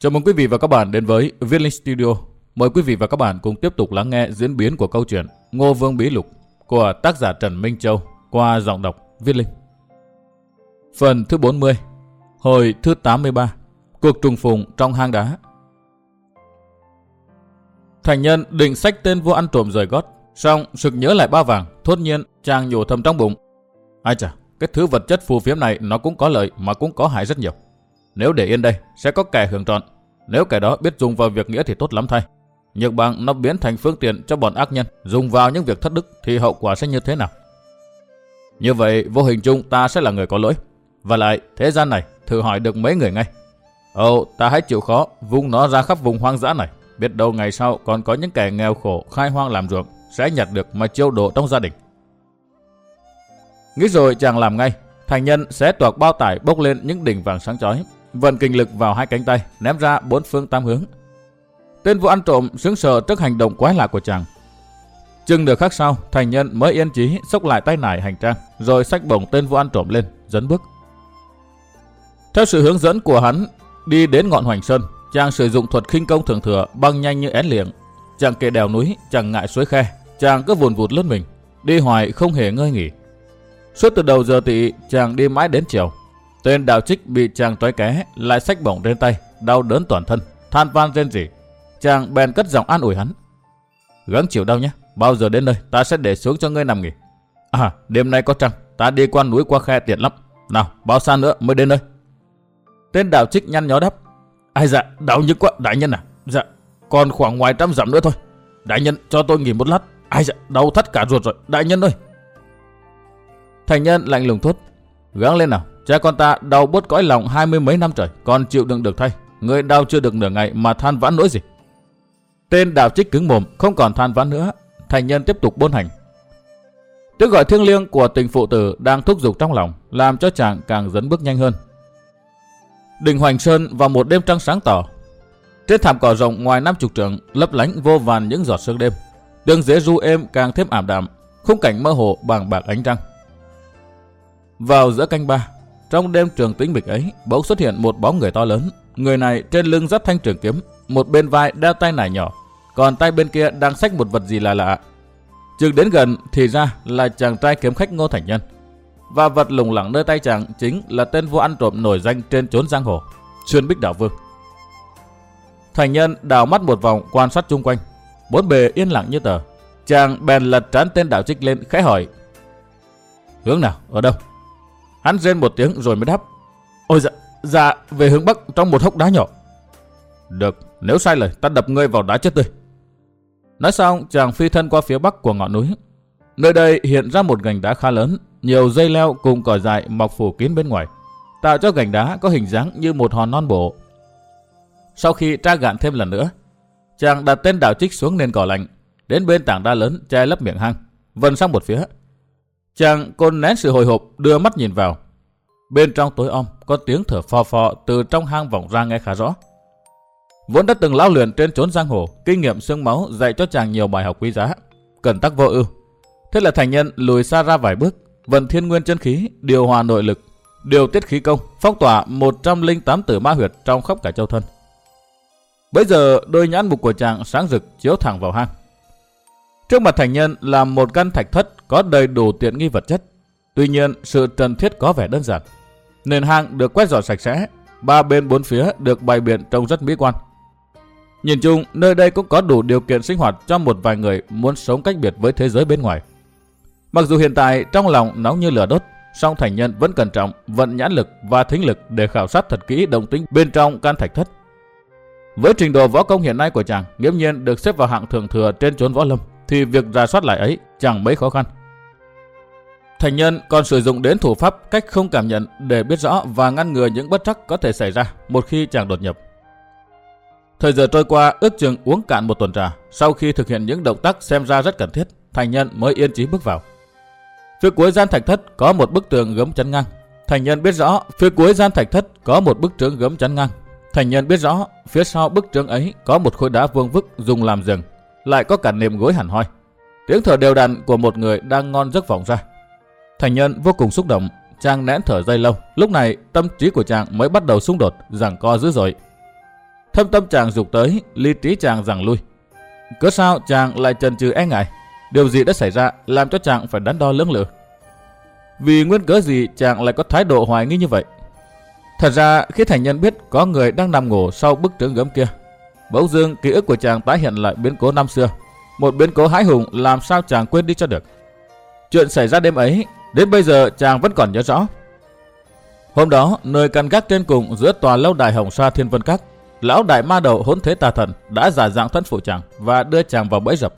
Chào mừng quý vị và các bạn đến với Viết Linh Studio. Mời quý vị và các bạn cùng tiếp tục lắng nghe diễn biến của câu chuyện Ngô Vương Bí Lục của tác giả Trần Minh Châu qua giọng đọc Viết Linh. Phần thứ 40 Hồi thứ 83 Cuộc trùng phùng trong hang đá Thành nhân định sách tên vua ăn trộm rời gót Xong sực nhớ lại ba vàng Thốt nhiên chàng nhổ thầm trong bụng Ai chà, cái thứ vật chất phù phiếm này nó cũng có lợi mà cũng có hại rất nhiều. Nếu để yên đây, sẽ có kẻ hưởng trọn. Nếu kẻ đó biết dùng vào việc nghĩa thì tốt lắm thay. Nhược bằng nó biến thành phương tiện cho bọn ác nhân, dùng vào những việc thất đức thì hậu quả sẽ như thế nào? Như vậy, vô hình chung ta sẽ là người có lỗi. Và lại, thế gian này, thử hỏi được mấy người ngay. Ồ, ta hãy chịu khó, vung nó ra khắp vùng hoang dã này. Biết đâu ngày sau còn có những kẻ nghèo khổ khai hoang làm ruộng, sẽ nhặt được mà chiêu độ trong gia đình. Nghĩ rồi chàng làm ngay, thành nhân sẽ toạc bao tải bốc lên những đỉnh vàng sáng chói, vận kinh lực vào hai cánh tay, ném ra bốn phương tam hướng. Tên vụ ăn trộm sững sờ trước hành động quái lạ của chàng. Chừng được khắc sau, thành nhân mới yên chí xốc lại tay nải hành trang, rồi xách bổng tên vụ ăn trộm lên, dẫn bước. Theo sự hướng dẫn của hắn, đi đến ngọn hoành sơn, chàng sử dụng thuật khinh công thường thừa băng nhanh như én liệng. Chàng kề đèo núi, chàng ngại suối khe, chàng cứ vùn vụt lướt mình, đi hoài không hề ngơi nghỉ. Suốt từ đầu giờ tị, chàng đi mãi đến chiều. Tên đạo trích bị chàng trói ké, lại sách bổng trên tay, đau đớn toàn thân, than van rên rỉ. Chàng bèn cất giọng an ủi hắn. Gắng chịu đau nhé, bao giờ đến nơi ta sẽ để xuống cho ngươi nằm nghỉ. À, đêm nay có trăng, ta đi qua núi qua khe tiện lắm. Nào, bao xa nữa mới đến nơi. Tên đạo trích nhăn nhó đáp. Ai dạ, đau nhức quá, đại nhân à? Dạ, còn khoảng ngoài trăm dặm nữa thôi. Đại nhân, cho tôi nghỉ một lát. Ai dạ, đau thắt cả ruột rồi, đại nhân ơi. Thành nhân lạnh lùng thốt. Gắng lên nào, cha con ta đau bút cõi lòng hai mươi mấy năm trời, còn chịu đựng được thay. Người đau chưa được nửa ngày mà than vãn nỗi gì. Tên đạo trích cứng mồm, không còn than vãn nữa. Thành nhân tiếp tục bôn hành. Tiếng gọi thiêng liêng của tình phụ tử đang thúc giục trong lòng, làm cho chàng càng dẫn bước nhanh hơn. Đình Hoành Sơn vào một đêm trăng sáng tỏ. Trên thảm cỏ rộng ngoài năm chục trượng, lấp lánh vô vàn những giọt sương đêm. Đường dễ ru êm càng thêm ảm đạm, khung cảnh mơ hồ bằng bạc ánh trăng. Vào giữa canh ba, trong đêm trường tĩnh mịch ấy, bỗng xuất hiện một bóng người to lớn. Người này trên lưng dắt thanh trường kiếm, một bên vai đeo tay nải nhỏ, còn tay bên kia đang xách một vật gì lạ lạ. Chừng đến gần thì ra là chàng trai kiếm khách Ngô Thành Nhân. Và vật lủng lẳng nơi tay chàng chính là tên vua ăn trộm nổi danh trên chốn giang hồ, Xuyên Bích Đảo Vương. Thành Nhân đào mắt một vòng quan sát chung quanh, bốn bề yên lặng như tờ. Chàng bèn lật trán tên đạo trích lên khẽ hỏi. Hướng nào? Ở đâu? Hắn rên một tiếng rồi mới đáp. Ôi dạ, dạ, về hướng bắc trong một hốc đá nhỏ. Được, nếu sai lời, ta đập ngươi vào đá chết tươi. Nói xong, chàng phi thân qua phía bắc của ngọn núi. Nơi đây hiện ra một gành đá khá lớn, nhiều dây leo cùng cỏ dại mọc phủ kín bên ngoài, tạo cho gành đá có hình dáng như một hòn non bộ. Sau khi tra gạn thêm lần nữa, chàng đặt tên đảo trích xuống nền cỏ lạnh, đến bên tảng đá lớn che lấp miệng hang, vần sang một phía, Chàng côn nén sự hồi hộp đưa mắt nhìn vào. Bên trong tối om có tiếng thở phò phò từ trong hang vọng ra nghe khá rõ. Vốn đã từng lao luyện trên chốn giang hồ, kinh nghiệm xương máu dạy cho chàng nhiều bài học quý giá, cần tắc vô ưu. Thế là thành nhân lùi xa ra vài bước, vận thiên nguyên chân khí, điều hòa nội lực, điều tiết khí công, phong tỏa 108 tử ma huyệt trong khắp cả châu thân. Bây giờ đôi nhãn mục của chàng sáng rực chiếu thẳng vào hang. Trước mặt thành nhân là một căn thạch thất có đầy đủ tiện nghi vật chất. Tuy nhiên, sự trần thiết có vẻ đơn giản. Nền hang được quét dọn sạch sẽ, ba bên bốn phía được bày biện trông rất mỹ quan. Nhìn chung, nơi đây cũng có đủ điều kiện sinh hoạt cho một vài người muốn sống cách biệt với thế giới bên ngoài. Mặc dù hiện tại trong lòng nóng như lửa đốt, song thành nhân vẫn cẩn trọng vận nhãn lực và thính lực để khảo sát thật kỹ động tĩnh bên trong căn thạch thất. Với trình độ võ công hiện nay của chàng, nghiễm nhiên được xếp vào hạng thường thừa trên chốn võ lâm thì việc ra soát lại ấy chẳng mấy khó khăn. Thành nhân còn sử dụng đến thủ pháp cách không cảm nhận để biết rõ và ngăn ngừa những bất trắc có thể xảy ra một khi chàng đột nhập. Thời giờ trôi qua ước chừng uống cạn một tuần trà, sau khi thực hiện những động tác xem ra rất cần thiết, thành nhân mới yên chí bước vào. Phía cuối gian thạch thất có một bức tường gấm chắn ngang. Thành nhân biết rõ phía cuối gian thạch thất có một bức trướng gấm chắn ngang. Thành nhân biết rõ phía sau bức trướng ấy có một khối đá vuông vức dùng làm giường lại có cả nệm gối hẳn hoi. Tiếng thở đều đặn của một người đang ngon giấc vọng ra. Thành nhân vô cùng xúc động, chàng nén thở dây lâu. Lúc này tâm trí của chàng mới bắt đầu xung đột, giằng co dữ dội. Thâm tâm chàng dục tới, ly trí chàng rằng lui. Cớ sao chàng lại chần chừ e ngại? Điều gì đã xảy ra làm cho chàng phải đắn đo lưỡng lự? Vì nguyên cớ gì chàng lại có thái độ hoài nghi như vậy? Thật ra khi thành nhân biết có người đang nằm ngủ sau bức tường gấm kia, bỗng dưng ký ức của chàng tái hiện lại biến cố năm xưa. Một biến cố hãi hùng làm sao chàng quên đi cho được. Chuyện xảy ra đêm ấy, đến bây giờ chàng vẫn còn nhớ rõ. Hôm đó, nơi căn gác trên cùng giữa tòa lâu đài Hồng Sa Thiên Vân Các, lão đại ma đầu hỗn thế tà thần đã giả dạng thân phụ chàng và đưa chàng vào bẫy dập.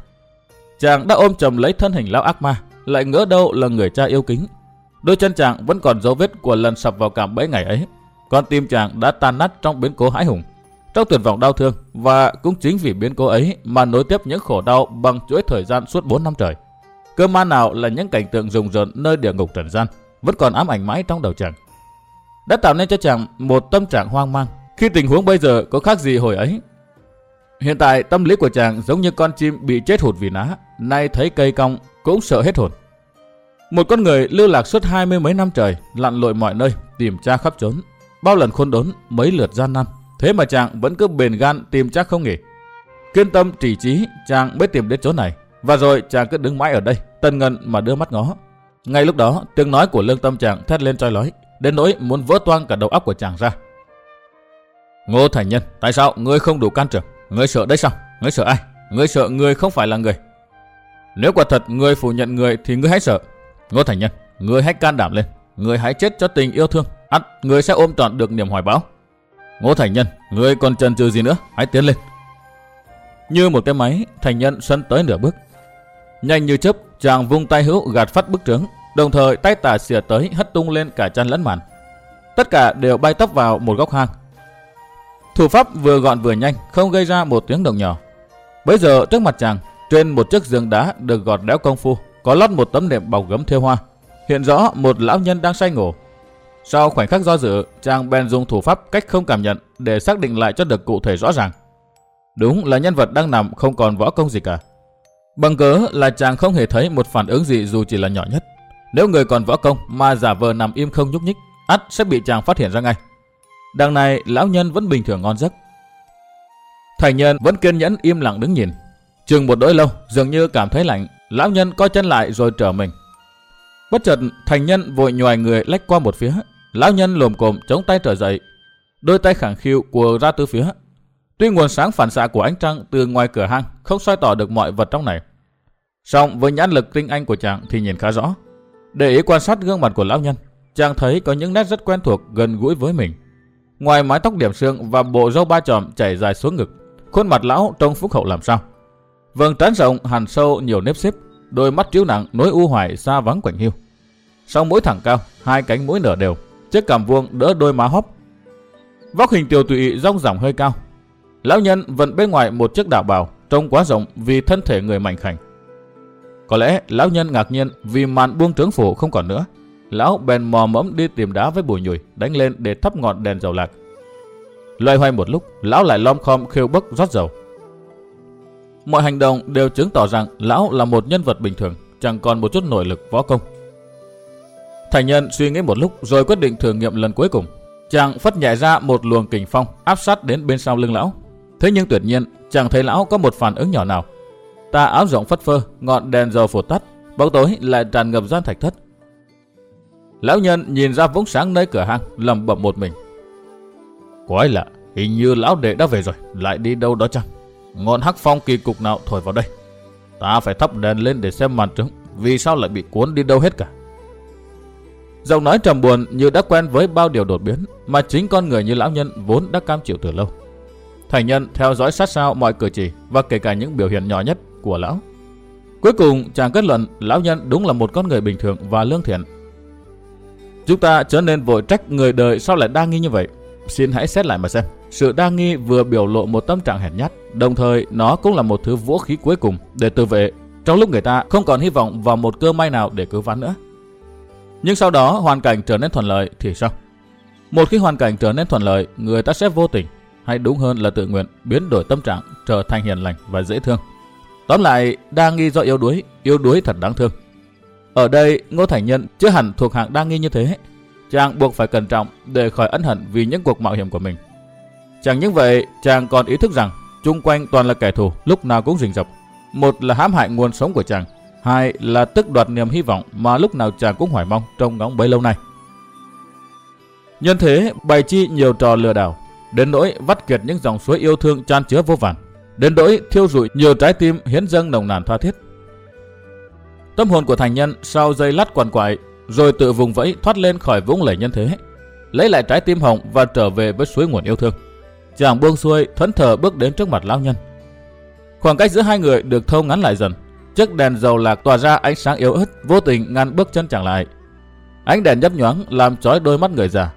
Chàng đã ôm chầm lấy thân hình lão ác ma, lại ngỡ đâu là người cha yêu kính. Đôi chân chàng vẫn còn dấu vết của lần sập vào cảm bẫy ngày ấy. Con tim chàng đã tan nát trong biến cố hãi hùng, trong tuyệt vọng đau thương và cũng chính vì biến cố ấy mà nối tiếp những khổ đau bằng chuỗi thời gian suốt 4 năm trời. Cơ ma nào là những cảnh tượng rùng rợn nơi địa ngục trần gian vẫn còn ám ảnh mãi trong đầu chàng. Đã tạo nên cho chàng một tâm trạng hoang mang khi tình huống bây giờ có khác gì hồi ấy. Hiện tại tâm lý của chàng giống như con chim bị chết hụt vì ná, nay thấy cây cong cũng sợ hết hồn. Một con người lưu lạc suốt hai mươi mấy năm trời, lặn lội mọi nơi, tìm tra khắp trốn, bao lần khôn đốn, mấy lượt gian nan. Thế mà chàng vẫn cứ bền gan tìm chắc không nghỉ. Kiên tâm trì trí, chàng mới tìm đến chỗ này. Và rồi chàng cứ đứng mãi ở đây, tân ngần mà đưa mắt ngó. Ngay lúc đó, tiếng nói của lương tâm chàng thét lên trói lói, đến nỗi muốn vỡ toang cả đầu óc của chàng ra. Ngô Thành Nhân, tại sao ngươi không đủ can trường? Ngươi sợ đấy sao? Ngươi sợ ai? Ngươi sợ ngươi không phải là người. Nếu quả thật ngươi phủ nhận người thì ngươi hãy sợ. Ngô Thành Nhân, ngươi hãy can đảm lên. Ngươi hãy chết cho tình yêu thương. ắt ngươi sẽ ôm trọn được niềm hoài bão. Ngô Thành Nhân, ngươi còn chần chừ gì nữa? Hãy tiến lên. Như một cái máy, Thành Nhân xuân tới nửa bước. Nhanh như chớp, chàng vung tay hữu gạt phát bức trướng, đồng thời tay tả xìa tới hất tung lên cả chăn lẫn màn. Tất cả đều bay tấp vào một góc hang. Thủ pháp vừa gọn vừa nhanh, không gây ra một tiếng động nhỏ. Bây giờ trước mặt chàng, trên một chiếc giường đá được gọt đẽo công phu, có lót một tấm nệm bọc gấm thêu hoa. Hiện rõ một lão nhân đang say ngủ, sau khoảnh khắc do dự, chàng bèn dùng thủ pháp cách không cảm nhận để xác định lại cho được cụ thể rõ ràng. Đúng là nhân vật đang nằm không còn võ công gì cả. Bằng cớ là chàng không hề thấy một phản ứng gì dù chỉ là nhỏ nhất. Nếu người còn võ công mà giả vờ nằm im không nhúc nhích, ắt sẽ bị chàng phát hiện ra ngay. Đằng này lão nhân vẫn bình thường ngon giấc. Thành nhân vẫn kiên nhẫn im lặng đứng nhìn. Chừng một đôi lâu, dường như cảm thấy lạnh, lão nhân co chân lại rồi trở mình. Bất chợt, thành nhân vội nhòi người lách qua một phía, Lão nhân lồm cồm chống tay trở dậy, đôi tay khẳng khiu của ra từ phía. Tuy nguồn sáng phản xạ của ánh trăng từ ngoài cửa hang không soi tỏ được mọi vật trong này. Song với nhãn lực tinh anh của chàng thì nhìn khá rõ. Để ý quan sát gương mặt của lão nhân, chàng thấy có những nét rất quen thuộc gần gũi với mình. Ngoài mái tóc điểm xương và bộ râu ba chòm chảy dài xuống ngực, khuôn mặt lão trông phúc hậu làm sao. Vầng trán rộng hằn sâu nhiều nếp xếp, đôi mắt chiếu nặng nối u hoài xa vắng quạnh hiu. Sau mũi thẳng cao, hai cánh mũi nở đều, chiếc cằm vuông đỡ đôi má hóp. Vóc hình tiểu tụy rong ròng hơi cao. Lão nhân vẫn bên ngoài một chiếc đạo bào trông quá rộng vì thân thể người mảnh khảnh. Có lẽ lão nhân ngạc nhiên vì màn buông trướng phủ không còn nữa. Lão bèn mò mẫm đi tìm đá với bùi nhùi đánh lên để thắp ngọn đèn dầu lạc. Loay hoay một lúc, lão lại lom khom khêu bấc rót dầu. Mọi hành động đều chứng tỏ rằng lão là một nhân vật bình thường, chẳng còn một chút nội lực võ công. Thành nhân suy nghĩ một lúc rồi quyết định thử nghiệm lần cuối cùng. Chàng phất nhảy ra một luồng kình phong áp sát đến bên sau lưng lão. Thế nhưng tuyệt nhiên chàng thấy lão có một phản ứng nhỏ nào. Ta áo rộng phất phơ, ngọn đèn dầu phụt tắt, bóng tối lại tràn ngập gian thạch thất. Lão nhân nhìn ra vũng sáng nơi cửa hang, lầm bẩm một mình. Quái lạ, hình như lão đệ đã về rồi, lại đi đâu đó chăng? Ngọn hắc phong kỳ cục nào thổi vào đây? Ta phải thắp đèn lên để xem màn trứng, vì sao lại bị cuốn đi đâu hết cả? Giọng nói trầm buồn như đã quen với bao điều đột biến mà chính con người như lão nhân vốn đã cam chịu từ lâu. Thành nhân theo dõi sát sao mọi cử chỉ và kể cả những biểu hiện nhỏ nhất của lão. Cuối cùng chàng kết luận lão nhân đúng là một con người bình thường và lương thiện. Chúng ta trở nên vội trách người đời sao lại đa nghi như vậy. Xin hãy xét lại mà xem. Sự đa nghi vừa biểu lộ một tâm trạng hèn nhát, đồng thời nó cũng là một thứ vũ khí cuối cùng để tự vệ trong lúc người ta không còn hy vọng vào một cơ may nào để cứu vãn nữa. Nhưng sau đó hoàn cảnh trở nên thuận lợi thì sao? Một khi hoàn cảnh trở nên thuận lợi, người ta sẽ vô tình, hay đúng hơn là tự nguyện, biến đổi tâm trạng trở thành hiền lành và dễ thương. Tóm lại, đa nghi do yếu đuối, yếu đuối thật đáng thương. Ở đây, Ngô Thành Nhân chưa hẳn thuộc hạng đa nghi như thế. Chàng buộc phải cẩn trọng để khỏi ân hận vì những cuộc mạo hiểm của mình. Chẳng những vậy, chàng còn ý thức rằng chung quanh toàn là kẻ thù, lúc nào cũng rình rập. Một là hãm hại nguồn sống của chàng, hai là tức đoạt niềm hy vọng mà lúc nào chàng cũng hoài mong trong ngóng bấy lâu nay. Nhân thế, bày chi nhiều trò lừa đảo, đến nỗi vắt kiệt những dòng suối yêu thương chan chứa vô vàn, đến nỗi thiêu rụi nhiều trái tim hiến dâng nồng nàn tha thiết. Tâm hồn của thành nhân sau dây lắt quằn quại, rồi tự vùng vẫy thoát lên khỏi vũng lầy nhân thế, lấy lại trái tim hồng và trở về với suối nguồn yêu thương. Chàng buông xuôi, thẫn thờ bước đến trước mặt lão nhân. Khoảng cách giữa hai người được thâu ngắn lại dần. Chiếc đèn dầu lạc tỏa ra ánh sáng yếu ớt, vô tình ngăn bước chân chàng lại. Ánh đèn nhấp nhoáng làm chói đôi mắt người già.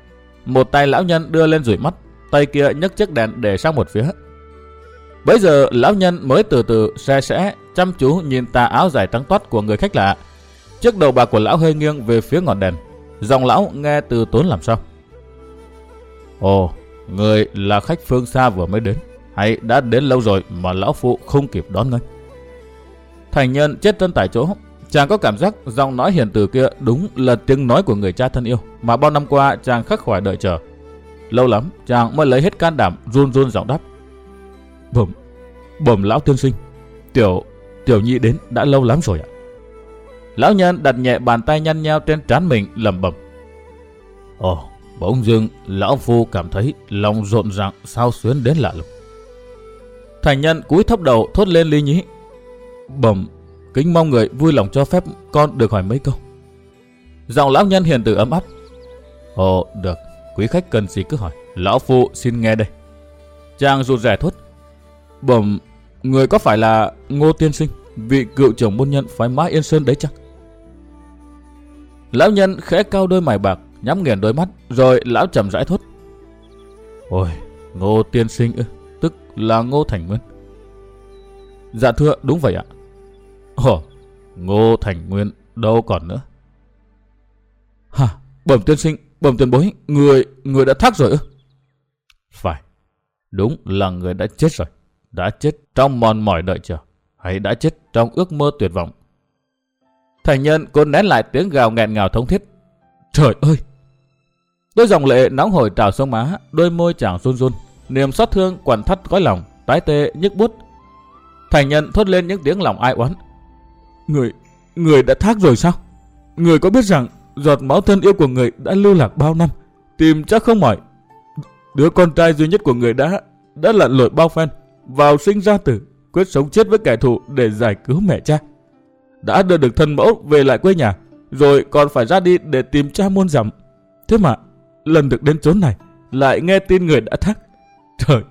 Một tay lão nhân đưa lên rủi mắt, tay kia nhấc chiếc đèn để sang một phía. Bây giờ lão nhân mới từ từ xe sẽ chăm chú nhìn tà áo dài trắng toát của người khách lạ. Chiếc đầu bạc của lão hơi nghiêng về phía ngọn đèn. Dòng lão nghe từ tốn làm sao. Ồ, người là khách phương xa vừa mới đến, hay đã đến lâu rồi mà lão phụ không kịp đón ngay. Thành nhân chết chân tại chỗ, chàng có cảm giác giọng nói hiền từ kia đúng là tiếng nói của người cha thân yêu mà bao năm qua chàng khắc khoải đợi chờ. Lâu lắm, chàng mới lấy hết can đảm run run giọng đáp. Bẩm, bẩm lão tiên sinh, tiểu, tiểu nhi đến đã lâu lắm rồi ạ. Lão nhân đặt nhẹ bàn tay nhăn nhau trên trán mình lẩm bẩm. Ồ, bỗng dưng lão phu cảm thấy lòng rộn ràng sao xuyến đến lạ lùng. Thành nhân cúi thấp đầu thốt lên ly nhí. Bẩm, kính mong người vui lòng cho phép con được hỏi mấy câu. Giọng lão nhân hiền từ ấm áp. Ồ, được, quý khách cần gì cứ hỏi. Lão phụ xin nghe đây. Chàng rụt rẻ thốt. Bẩm, người có phải là Ngô Tiên Sinh, vị cựu trưởng môn nhân phái mã Yên Sơn đấy chắc? Lão nhân khẽ cao đôi mày bạc, nhắm nghiền đôi mắt, rồi lão trầm rãi thốt. Ôi, Ngô Tiên Sinh ư, tức là Ngô Thành Nguyên. Dạ thưa, đúng vậy ạ. Ồ, Ngô Thành Nguyên đâu còn nữa. Hả, bẩm tiên sinh, bẩm tiền bối, người, người đã thác rồi ư? Phải, đúng là người đã chết rồi. Đã chết trong mòn mỏi đợi chờ, hay đã chết trong ước mơ tuyệt vọng. Thành nhân cô nén lại tiếng gào nghẹn ngào thống thiết. Trời ơi! Đôi dòng lệ nóng hổi trào sông má, đôi môi chàng run run, niềm xót thương quằn thắt gói lòng, tái tê nhức bút. Thành nhân thốt lên những tiếng lòng ai oán. Người, người đã thác rồi sao? Người có biết rằng giọt máu thân yêu của người đã lưu lạc bao năm, tìm chắc không mỏi. Đứa con trai duy nhất của người đã đã lặn lội bao phen, vào sinh ra tử, quyết sống chết với kẻ thù để giải cứu mẹ cha. Đã đưa được thân mẫu về lại quê nhà, rồi còn phải ra đi để tìm cha muôn dặm. Thế mà, lần được đến chốn này, lại nghe tin người đã thác. Trời,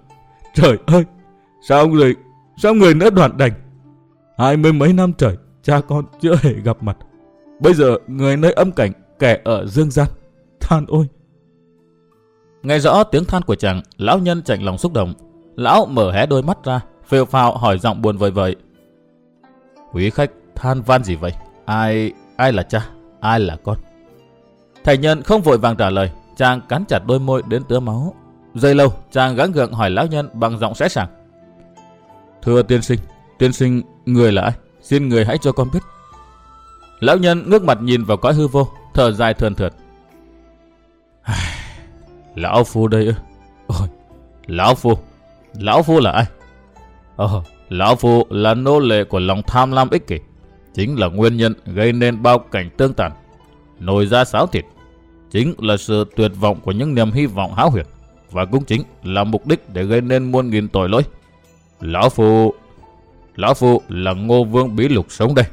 trời ơi, sao người, sao người nỡ đoạn đành? Hai mươi mấy năm trời, cha con chưa hề gặp mặt. Bây giờ người nơi âm cảnh, kẻ ở dương gian. Than ôi! Nghe rõ tiếng than của chàng, lão nhân chạnh lòng xúc động. Lão mở hé đôi mắt ra, phều phào hỏi giọng buồn vời vợi. Quý khách than van gì vậy? Ai, ai là cha? Ai là con? Thầy nhân không vội vàng trả lời, chàng cắn chặt đôi môi đến tứa máu. Giây lâu, chàng gắng gượng hỏi lão nhân bằng giọng sẽ sàng. Thưa tiên sinh, tiên sinh, người là ai? Xin người hãy cho con biết. Lão nhân ngước mặt nhìn vào cõi hư vô, thở dài thườn thượt. Lão Phu đây ư? Ôi, Lão Phu, Lão Phu là ai? Ờ, Lão Phu là nô lệ của lòng tham lam ích kỷ. Chính là nguyên nhân gây nên bao cảnh tương tàn. nồi ra sáo thịt. Chính là sự tuyệt vọng của những niềm hy vọng háo huyền. Và cũng chính là mục đích để gây nên muôn nghìn tội lỗi. Lão Phu... Lão Phu là ngô vương bí lục sống đây.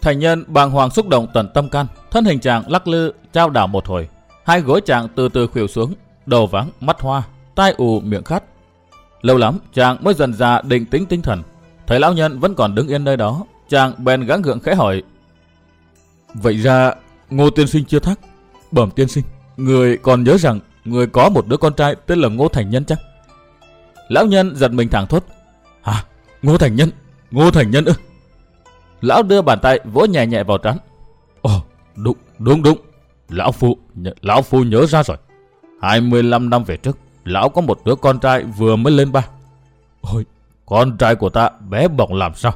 Thành nhân bàng hoàng xúc động tận tâm can, thân hình chàng lắc lư trao đảo một hồi. Hai gối chàng từ từ khuỷu xuống, đầu vắng, mắt hoa, tai ù miệng khát. Lâu lắm chàng mới dần ra định tính tinh thần. Thấy lão nhân vẫn còn đứng yên nơi đó, chàng bèn gắng gượng khẽ hỏi. Vậy ra Ngô tiên sinh chưa thắc. Bẩm tiên sinh, người còn nhớ rằng người có một đứa con trai tên là Ngô Thành Nhân chắc? Lão nhân giật mình thẳng thốt. Hả? Ngô Thành Nhân? Ngô Thành Nhân ư? Lão đưa bàn tay vỗ nhẹ nhẹ vào trán. Ồ, đúng, đúng, đúng. Lão Phu, Lão Phu nhớ ra rồi. 25 năm về trước, Lão có một đứa con trai vừa mới lên ba. Ôi, con trai của ta bé bỏng làm sao?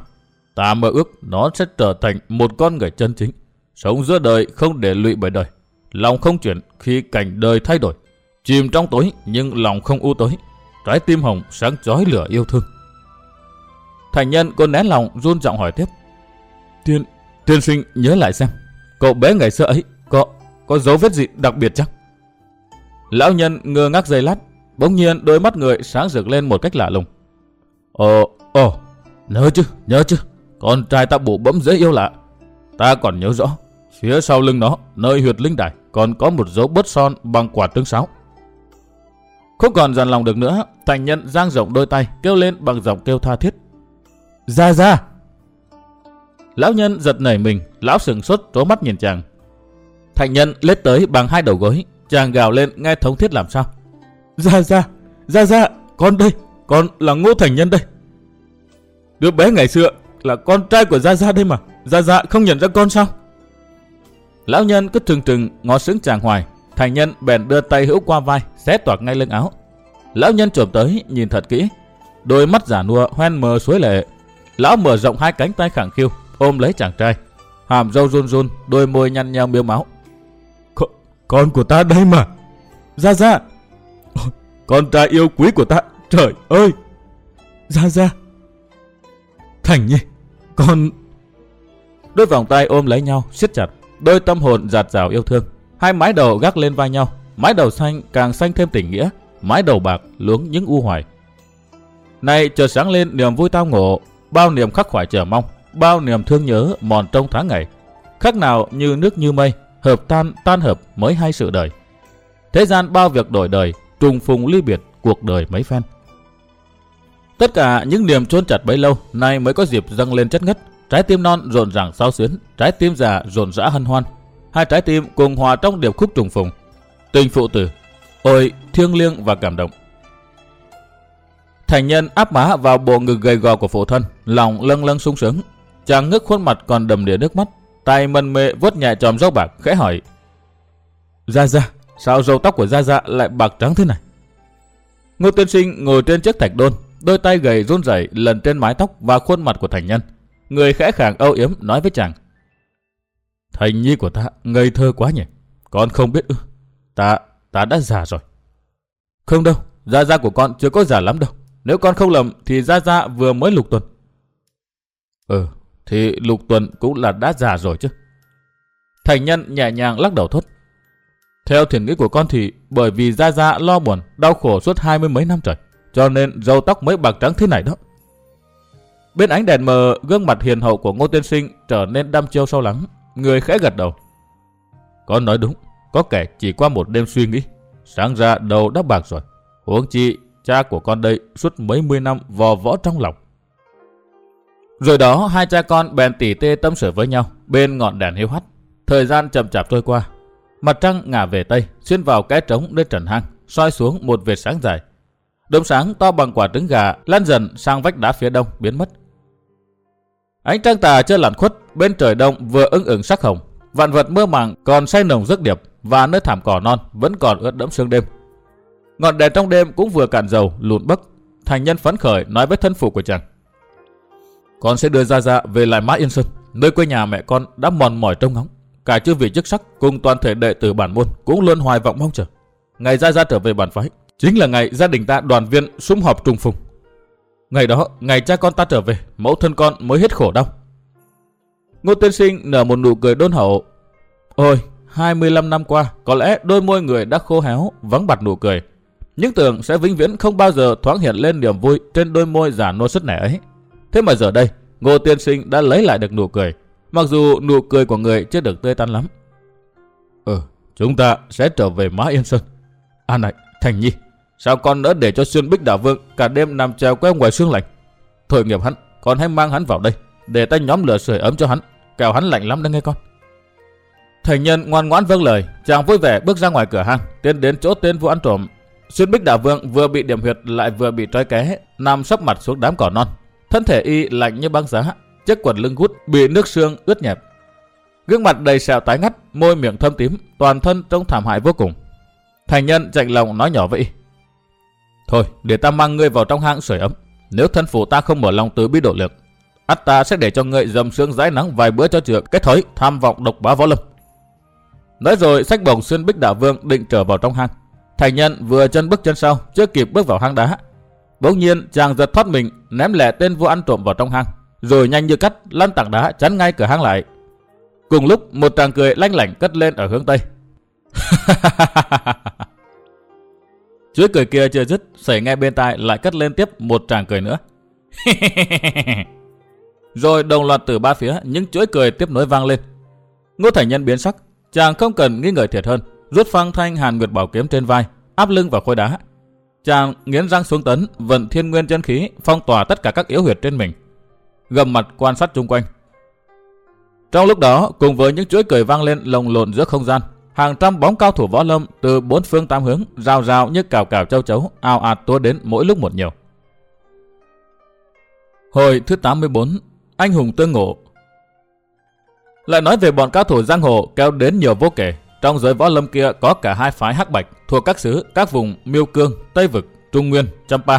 Ta mơ ước nó sẽ trở thành một con người chân chính. Sống giữa đời không để lụy bởi đời. Lòng không chuyển khi cảnh đời thay đổi. Chìm trong tối nhưng lòng không u tối. Trái tim hồng sáng chói lửa yêu thương. Thành nhân cô nén lòng run giọng hỏi tiếp. Tiên, tiên sinh nhớ lại xem. Cậu bé ngày xưa ấy có có dấu vết gì đặc biệt chắc? Lão nhân ngơ ngác giây lát. Bỗng nhiên đôi mắt người sáng rực lên một cách lạ lùng. Ồ, ồ, nhớ chứ, nhớ chứ. Con trai ta bụ bấm dễ yêu lạ. Ta còn nhớ rõ, phía sau lưng nó, nơi huyệt linh đài, còn có một dấu bớt son bằng quả trứng sáo. Không còn dằn lòng được nữa, thành nhân giang rộng đôi tay, kêu lên bằng giọng kêu tha thiết. Ra ra! Lão nhân giật nảy mình, lão sừng sốt trố mắt nhìn chàng. Thành nhân lết tới bằng hai đầu gối, chàng gào lên nghe thống thiết làm sao. Ra ra! Ra ra! Con đây! Con là ngô thành nhân đây! Đứa bé ngày xưa là con trai của Gia Gia đây mà. Gia Gia không nhận ra con sao? Lão nhân cứ trừng trừng ngó sững chàng hoài. Thành nhân bèn đưa tay hữu qua vai, xé toạc ngay lưng áo. Lão nhân trộm tới, nhìn thật kỹ. Đôi mắt giả nua hoen mờ suối lệ. Lão mở rộng hai cánh tay khẳng khiu, ôm lấy chàng trai. Hàm râu run run, đôi môi nhăn nheo miếu máu. Con, con của ta đây mà. Gia Gia. Con trai yêu quý của ta. Trời ơi. Gia Gia. Thành nhi. Con... Đôi vòng tay ôm lấy nhau, siết chặt. Đôi tâm hồn giạt rào yêu thương. Hai mái đầu gác lên vai nhau. Mái đầu xanh càng xanh thêm tình nghĩa. Mái đầu bạc luống những u hoài. Này chờ sáng lên niềm vui tao ngộ. Bao niềm khắc khoải chờ mong. Bao niềm thương nhớ mòn trong tháng ngày. Khác nào như nước như mây. Hợp tan, tan hợp mới hay sự đời. Thế gian bao việc đổi đời. Trùng phùng ly biệt cuộc đời mấy phen. Tất cả những niềm chôn chặt bấy lâu nay mới có dịp dâng lên chất ngất. Trái tim non rộn ràng sao xuyến, trái tim già rộn rã hân hoan. Hai trái tim cùng hòa trong điệp khúc trùng phùng. Tình phụ tử, ôi thiêng liêng và cảm động. Thành nhân áp má vào bộ ngực gầy gò của phụ thân, lòng lâng lâng sung sướng. Chàng ngước khuôn mặt còn đầm đìa nước mắt, tay mân mê vuốt nhẹ tròm râu bạc, khẽ hỏi. Gia Gia, sao râu tóc của Gia Gia lại bạc trắng thế này? Ngô tiên sinh ngồi trên chiếc thạch đôn, Đôi tay gầy run rẩy lần trên mái tóc và khuôn mặt của thành nhân. Người khẽ khàng âu yếm nói với chàng. Thành nhi của ta ngây thơ quá nhỉ. Con không biết ư. Ta, ta đã già rồi. Không đâu, gia gia của con chưa có già lắm đâu. Nếu con không lầm thì gia gia vừa mới lục tuần. Ừ, thì lục tuần cũng là đã già rồi chứ. Thành nhân nhẹ nhàng lắc đầu thốt. Theo thiền nghĩ của con thì bởi vì gia gia lo buồn, đau khổ suốt hai mươi mấy năm trời. Cho nên râu tóc mới bạc trắng thế này đó. Bên ánh đèn mờ, gương mặt hiền hậu của Ngô Tiên Sinh trở nên đăm chiêu sâu lắng. Người khẽ gật đầu. Con nói đúng, có kẻ chỉ qua một đêm suy nghĩ. Sáng ra đầu đã bạc rồi. Huống chi, cha của con đây suốt mấy mươi năm vò võ trong lòng. Rồi đó, hai cha con bèn tỉ tê tâm sự với nhau bên ngọn đèn hiu hắt. Thời gian chậm chạp trôi qua. Mặt trăng ngả về tây, xuyên vào cái trống nơi trần hang, soi xuống một vệt sáng dài, Đốm sáng to bằng quả trứng gà lan dần sang vách đá phía đông biến mất. Ánh trăng tà chưa lặn khuất, bên trời đông vừa ưng ửng sắc hồng. Vạn vật mơ màng còn say nồng giấc điệp và nơi thảm cỏ non vẫn còn ướt đẫm sương đêm. Ngọn đèn trong đêm cũng vừa cạn dầu, lụn bấc. Thành nhân phấn khởi nói với thân phụ của chàng. Con sẽ đưa gia gia về lại Mã Yên Sơn, nơi quê nhà mẹ con đã mòn mỏi trông ngóng. Cả chư vị chức sắc cùng toàn thể đệ tử bản môn cũng luôn hoài vọng mong chờ. Ngày gia gia trở về bản phái, Chính là ngày gia đình ta đoàn viên sum họp trùng phùng. Ngày đó, ngày cha con ta trở về, mẫu thân con mới hết khổ đau. Ngô tiên sinh nở một nụ cười đôn hậu. Ôi, 25 năm qua, có lẽ đôi môi người đã khô héo, vắng bặt nụ cười. Những tưởng sẽ vĩnh viễn không bao giờ thoáng hiện lên niềm vui trên đôi môi giả nô sứt nẻ ấy. Thế mà giờ đây, Ngô tiên sinh đã lấy lại được nụ cười. Mặc dù nụ cười của người chưa được tươi tắn lắm. Ừ, chúng ta sẽ trở về Mã Yên Sơn. À này, Thành Nhi, Sao con đỡ để cho Xuyên Bích Đảo Vương cả đêm nằm treo quét ngoài xương lạnh? Thôi nghiệp hắn, con hãy mang hắn vào đây, để ta nhóm lửa sưởi ấm cho hắn, kẻo hắn lạnh lắm đó nghe con. Thành nhân ngoan ngoãn vâng lời, chàng vui vẻ bước ra ngoài cửa hang, tiến đến chỗ tên vụ ăn trộm. Xuyên Bích đạo Vương vừa bị điểm huyệt lại vừa bị trói ké, nằm sấp mặt xuống đám cỏ non. Thân thể y lạnh như băng giá, chiếc quần lưng gút bị nước sương ướt nhẹp. Gương mặt đầy sẹo tái ngắt, môi miệng thâm tím, toàn thân trông thảm hại vô cùng. Thành nhân chạnh lòng nói nhỏ với y. Thôi, để ta mang ngươi vào trong hang sưởi ấm. Nếu thân phụ ta không mở lòng từ bi độ lượng, ắt ta sẽ để cho ngươi dầm sương rãi nắng vài bữa cho trượng cái thói tham vọng độc bá võ lâm. Nói rồi, sách bổng xuyên bích đạo vương định trở vào trong hang. Thành nhân vừa chân bước chân sau, chưa kịp bước vào hang đá. Bỗng nhiên chàng giật thoát mình, ném lẻ tên vua ăn trộm vào trong hang, rồi nhanh như cắt lăn tảng đá chắn ngay cửa hang lại. Cùng lúc một tràng cười lanh lảnh cất lên ở hướng tây. Chuỗi cười kia chưa dứt, xảy nghe bên tai lại cất lên tiếp một tràng cười nữa. Rồi đồng loạt từ ba phía, những chuỗi cười tiếp nối vang lên. Ngô Thành Nhân biến sắc, chàng không cần nghi ngờ thiệt hơn, rút phăng thanh hàn nguyệt bảo kiếm trên vai, áp lưng vào khối đá. Chàng nghiến răng xuống tấn, vận thiên nguyên chân khí, phong tỏa tất cả các yếu huyệt trên mình. Gầm mặt quan sát chung quanh. Trong lúc đó, cùng với những chuỗi cười vang lên lồng lộn giữa không gian, hàng trăm bóng cao thủ võ lâm từ bốn phương tám hướng, rào rào như cào cào châu chấu, ao ạt tua đến mỗi lúc một nhiều. Hồi thứ 84, anh hùng tương ngộ. Lại nói về bọn cao thủ giang hồ kéo đến nhiều vô kể. Trong giới võ lâm kia có cả hai phái hắc bạch thuộc các xứ, các vùng Miêu Cương, Tây Vực, Trung Nguyên, Champa.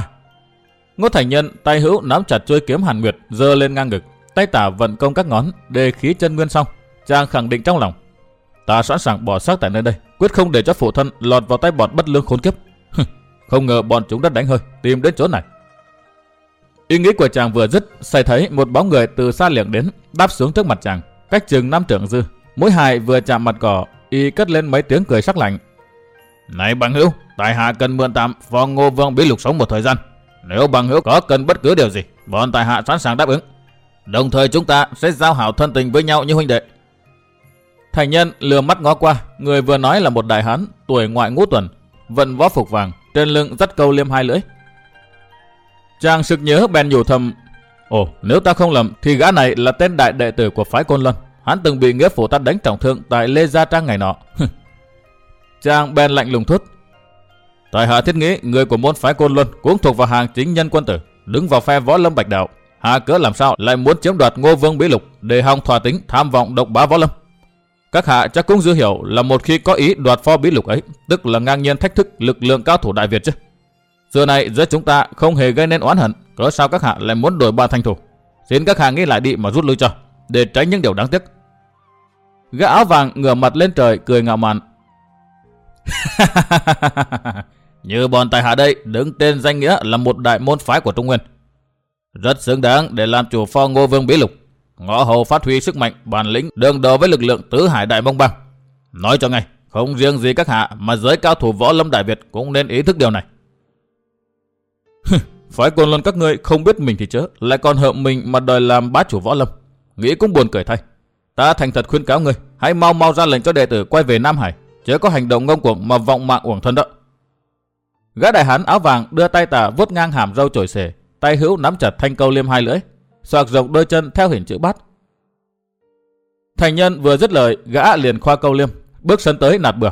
Ngô Thành Nhân tay hữu nắm chặt chuôi kiếm Hàn Nguyệt giơ lên ngang ngực, tay tả vận công các ngón đề khí chân nguyên xong. Chàng khẳng định trong lòng, ta sẵn sàng bỏ xác tại nơi đây, quyết không để cho phụ thân lọt vào tay bọn bất lương khốn kiếp. không ngờ bọn chúng đã đánh hơi, tìm đến chỗ này. Ý nghĩ của chàng vừa dứt, xảy thấy một bóng người từ xa liền đến, đáp xuống trước mặt chàng, cách chừng năm trưởng dư. Mũi hài vừa chạm mặt cỏ, y cất lên mấy tiếng cười sắc lạnh. Này bằng hữu, tại hạ cần mượn tạm phò ngô vương bí lục sống một thời gian. Nếu bằng hữu có cần bất cứ điều gì, bọn tại hạ sẵn sàng đáp ứng. Đồng thời chúng ta sẽ giao hảo thân tình với nhau như huynh đệ. Thành nhân lừa mắt ngó qua, người vừa nói là một đại hán, tuổi ngoại ngũ tuần, vận võ phục vàng, trên lưng dắt câu liêm hai lưỡi. Chàng sực nhớ bèn nhủ thầm, ồ nếu ta không lầm thì gã này là tên đại đệ tử của phái Côn Luân. Hắn từng bị nghĩa phủ ta đánh trọng thương tại Lê Gia Trang ngày nọ. Chàng bèn lạnh lùng thốt. Tại hạ thiết nghĩ người của môn phái Côn Luân cũng thuộc vào hàng chính nhân quân tử, đứng vào phe võ lâm bạch đạo. Hạ cỡ làm sao lại muốn chiếm đoạt ngô vương bí lục để hòng thỏa tính tham vọng độc bá võ lâm. Các hạ chắc cũng dư hiểu là một khi có ý đoạt pho bí lục ấy, tức là ngang nhiên thách thức lực lượng cao thủ Đại Việt chứ. Xưa này giữa chúng ta không hề gây nên oán hận, cớ sao các hạ lại muốn đổi ba thanh thủ. Xin các hạ nghĩ lại đi mà rút lui cho, để tránh những điều đáng tiếc. Gã áo vàng ngửa mặt lên trời cười ngạo mạn. Như bọn tài hạ đây đứng tên danh nghĩa là một đại môn phái của Trung Nguyên. Rất xứng đáng để làm chủ pho ngô vương bí lục. Ngõ hầu phát huy sức mạnh, bản lĩnh đương đầu với lực lượng tứ hải đại mông băng. Nói cho ngay, không riêng gì các hạ mà giới cao thủ võ lâm đại Việt cũng nên ý thức điều này. Phái côn luân các ngươi không biết mình thì chớ, lại còn hợp mình mà đòi làm bá chủ võ lâm. Nghĩ cũng buồn cười thay. Ta thành thật khuyên cáo ngươi, hãy mau mau ra lệnh cho đệ tử quay về Nam Hải, chớ có hành động ngông cuồng mà vọng mạng uổng thân đó. Gã đại hán áo vàng đưa tay tả vuốt ngang hàm râu chổi xề, tay hữu nắm chặt thanh câu liêm hai lưỡi, xoạc rộng đôi chân theo hình chữ bát. Thành nhân vừa dứt lời, gã liền khoa câu liêm, bước sân tới nạt bừa.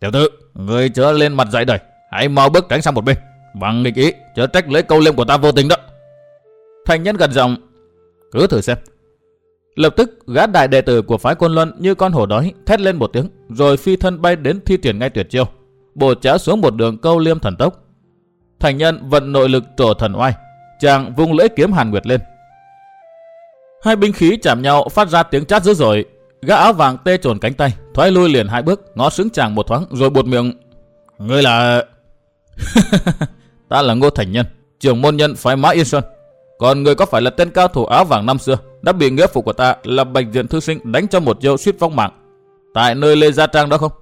Tiểu tử, người chớ lên mặt dậy đời, hãy mau bước tránh sang một bên. Bằng nghịch ý, chớ trách lấy câu liêm của ta vô tình đó. Thành nhân gần giọng, cứ thử xem. Lập tức gã đại đệ tử của phái quân luân như con hổ đói thét lên một tiếng, rồi phi thân bay đến thi triển ngay tuyệt chiêu, bổ chả xuống một đường câu liêm thần tốc. Thành nhân vận nội lực trổ thần oai, chàng vung lưỡi kiếm hàn nguyệt lên. Hai binh khí chạm nhau phát ra tiếng chát dữ dội, gã áo vàng tê trồn cánh tay, thoái lui liền hai bước, ngó sững chàng một thoáng rồi buột miệng. Ngươi là... Ta là Ngô Thành Nhân, trưởng môn nhân phái Mã Yên Sơn. Còn người có phải là tên cao thủ áo vàng năm xưa, đã bị nghĩa phụ của ta là Bạch Diện Thư Sinh đánh cho một dâu suýt vong mạng, tại nơi Lê Gia Trang đó không?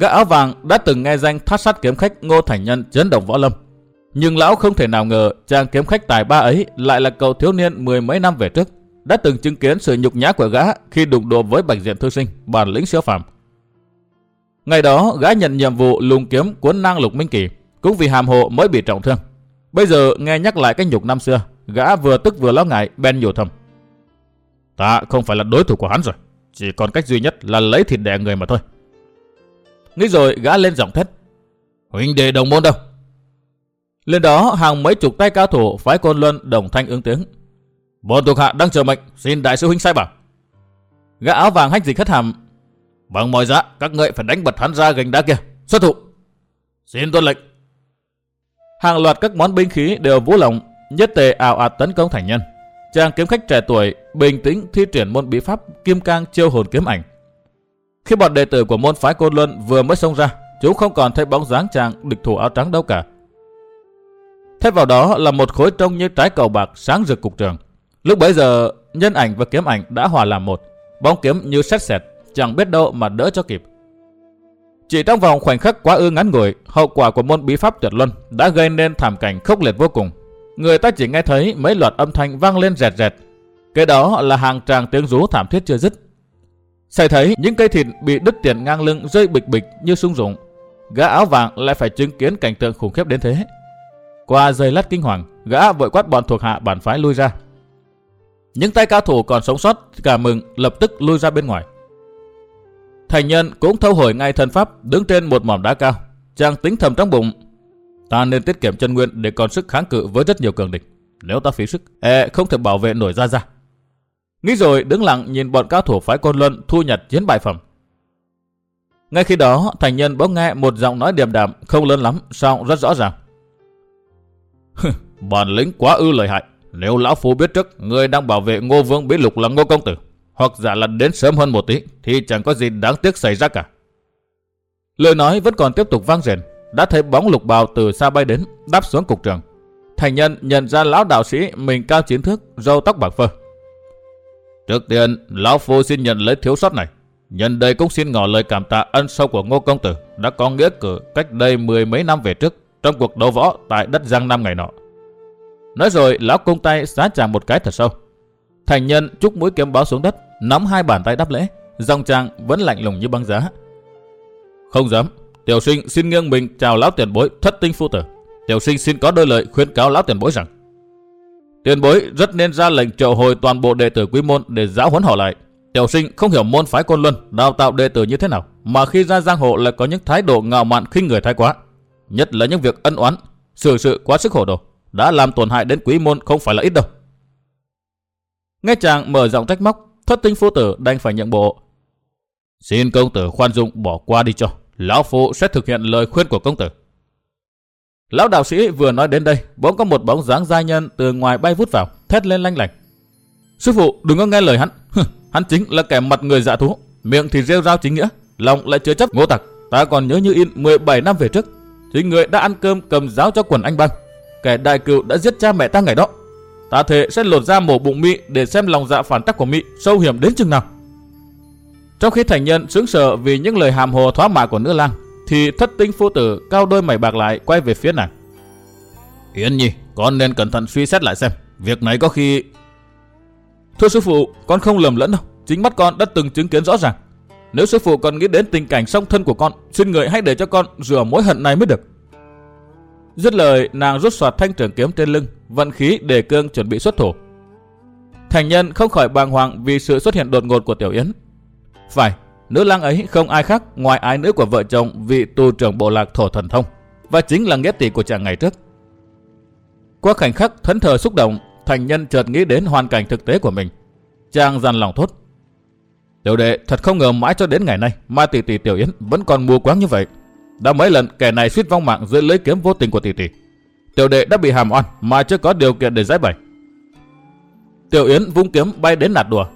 Gã áo vàng đã từng nghe danh thát sát kiếm khách Ngô Thành Nhân chấn động võ lâm. Nhưng lão không thể nào ngờ chàng kiếm khách tài ba ấy lại là cậu thiếu niên mười mấy năm về trước, đã từng chứng kiến sự nhục nhã của gã khi đụng độ với Bạch Diện Thư Sinh, bản lĩnh siêu phàm. Ngày đó, gã nhận nhiệm vụ lùng kiếm cuốn năng lục minh kỳ, cũng vì hàm hộ mới bị trọng thương. Bây giờ nghe nhắc lại cái nhục năm xưa, gã vừa tức vừa lo ngại, ben nhủ thầm. Ta không phải là đối thủ của hắn rồi, chỉ còn cách duy nhất là lấy thịt đẻ người mà thôi. Nghĩ rồi gã lên giọng thét. Huynh đệ đồng môn đâu? Lên đó hàng mấy chục tay cao thủ phái côn luân đồng thanh ứng tiếng. Bọn thuộc hạ đang chờ mệnh, xin đại sư huynh sai bảo. Gã áo vàng hách dịch khất hàm. Bằng mọi giá, các ngươi phải đánh bật hắn ra gành đá kia. Xuất thủ. Xin tuân lệnh. Hàng loạt các món binh khí đều vũ lòng nhất tề ảo ạt tấn công thành nhân. Chàng kiếm khách trẻ tuổi bình tĩnh thi triển môn bí pháp kim cang chiêu hồn kiếm ảnh. Khi bọn đệ tử của môn phái côn luân vừa mới xông ra, chúng không còn thấy bóng dáng chàng địch thủ áo trắng đâu cả. Thay vào đó là một khối trông như trái cầu bạc sáng rực cục trường. Lúc bấy giờ, nhân ảnh và kiếm ảnh đã hòa làm một. Bóng kiếm như xét sẹt, chẳng biết đâu mà đỡ cho kịp. Chỉ trong vòng khoảnh khắc quá ư ngắn ngủi, hậu quả của môn bí pháp tuyệt luân đã gây nên thảm cảnh khốc liệt vô cùng. Người ta chỉ nghe thấy mấy loạt âm thanh vang lên rẹt rẹt. Cái đó là hàng tràng tiếng rú thảm thiết chưa dứt. Xảy thấy những cây thịt bị đứt tiền ngang lưng rơi bịch bịch như sung rụng. Gã áo vàng lại phải chứng kiến cảnh tượng khủng khiếp đến thế. Qua giây lát kinh hoàng, gã vội quát bọn thuộc hạ bản phái lui ra. Những tay cao thủ còn sống sót cả mừng lập tức lui ra bên ngoài. Thành nhân cũng thâu hồi ngay thân pháp đứng trên một mỏm đá cao. Chàng tính thầm trong bụng. Ta nên tiết kiệm chân nguyên để còn sức kháng cự với rất nhiều cường địch. Nếu ta phí sức, e không thể bảo vệ nổi ra ra. Nghĩ rồi đứng lặng nhìn bọn cao thủ phái côn luân thu nhặt chiến bại phẩm. Ngay khi đó, thành nhân bỗng nghe một giọng nói điềm đạm, không lớn lắm, song rất rõ ràng. Bản lĩnh quá ư lợi hại. Nếu lão phu biết trước người đang bảo vệ ngô vương bí lục là ngô công tử, hoặc giả là đến sớm hơn một tí, thì chẳng có gì đáng tiếc xảy ra cả. Lời nói vẫn còn tiếp tục vang rền, đã thấy bóng lục bào từ xa bay đến, đáp xuống cục trường. Thành nhân nhận ra lão đạo sĩ mình cao chiến thước, râu tóc bạc phơ. Trước tiên, lão phu xin nhận lấy thiếu sót này. Nhân đây cũng xin ngỏ lời cảm tạ ân sâu của ngô công tử đã có nghĩa cử cách đây mười mấy năm về trước trong cuộc đấu võ tại đất Giang Nam ngày nọ. Nói rồi, lão cung tay xá chàng một cái thật sâu. Thành nhân chúc mũi kiếm báo xuống đất, nắm hai bàn tay đáp lễ. Dòng chàng vẫn lạnh lùng như băng giá. Không dám, tiểu sinh xin nghiêng mình chào lão tiền bối thất tinh phu tử. Tiểu sinh xin có đôi lời khuyên cáo lão tiền bối rằng tiền bối rất nên ra lệnh triệu hồi toàn bộ đệ tử quý môn để giáo huấn họ lại. Tiểu sinh không hiểu môn phái côn luân đào tạo đệ tử như thế nào, mà khi ra giang hồ lại có những thái độ ngạo mạn khinh người thái quá, nhất là những việc ân oán, xử sự quá sức khổ đồ, đã làm tổn hại đến quý môn không phải là ít đâu. Nghe chàng mở giọng trách móc, thất tinh phu tử đành phải nhận bộ. Xin công tử khoan dung bỏ qua đi cho, lão phụ sẽ thực hiện lời khuyên của công tử. Lão đạo sĩ vừa nói đến đây, bỗng có một bóng dáng gia nhân từ ngoài bay vút vào, thét lên lanh lảnh. Sư phụ, đừng có nghe lời hắn. hắn chính là kẻ mặt người dạ thú, miệng thì rêu rao chính nghĩa, lòng lại chứa chấp ngô tặc. Ta còn nhớ như in 17 năm về trước, chính người đã ăn cơm cầm giáo cho quần anh băng. Kẻ đại cựu đã giết cha mẹ ta ngày đó. Ta thề sẽ lột ra mổ bụng mị để xem lòng dạ phản tắc của mị sâu hiểm đến chừng nào. Trong khi thành nhân sướng sợ vì những lời hàm hồ thoá mạ của nữ lang, thì thất tinh phu tử cao đôi mày bạc lại quay về phía nàng. Yến Nhi, con nên cẩn thận suy xét lại xem, việc này có khi... Thưa sư phụ, con không lầm lẫn đâu, chính mắt con đã từng chứng kiến rõ ràng. Nếu sư phụ còn nghĩ đến tình cảnh song thân của con, xin người hãy để cho con rửa mối hận này mới được. Dứt lời, nàng rút soạt thanh trường kiếm trên lưng, vận khí để cương chuẩn bị xuất thủ. Thành nhân không khỏi bàng hoàng vì sự xuất hiện đột ngột của Tiểu Yến. Phải, nữ lang ấy không ai khác ngoài ái nữ của vợ chồng vị tu trưởng bộ lạc thổ thần thông, và chính là nghĩa tỷ của chàng ngày trước. Qua khoảnh khắc thẫn thờ xúc động, thành nhân chợt nghĩ đến hoàn cảnh thực tế của mình. Chàng dằn lòng thốt. Tiểu đệ thật không ngờ mãi cho đến ngày nay mà tỷ tỷ Tiểu Yến vẫn còn mua quáng như vậy. Đã mấy lần kẻ này suýt vong mạng dưới lấy kiếm vô tình của tỷ tỷ. Tiểu đệ đã bị hàm oan mà chưa có điều kiện để giải bày. Tiểu Yến vung kiếm bay đến nạt đùa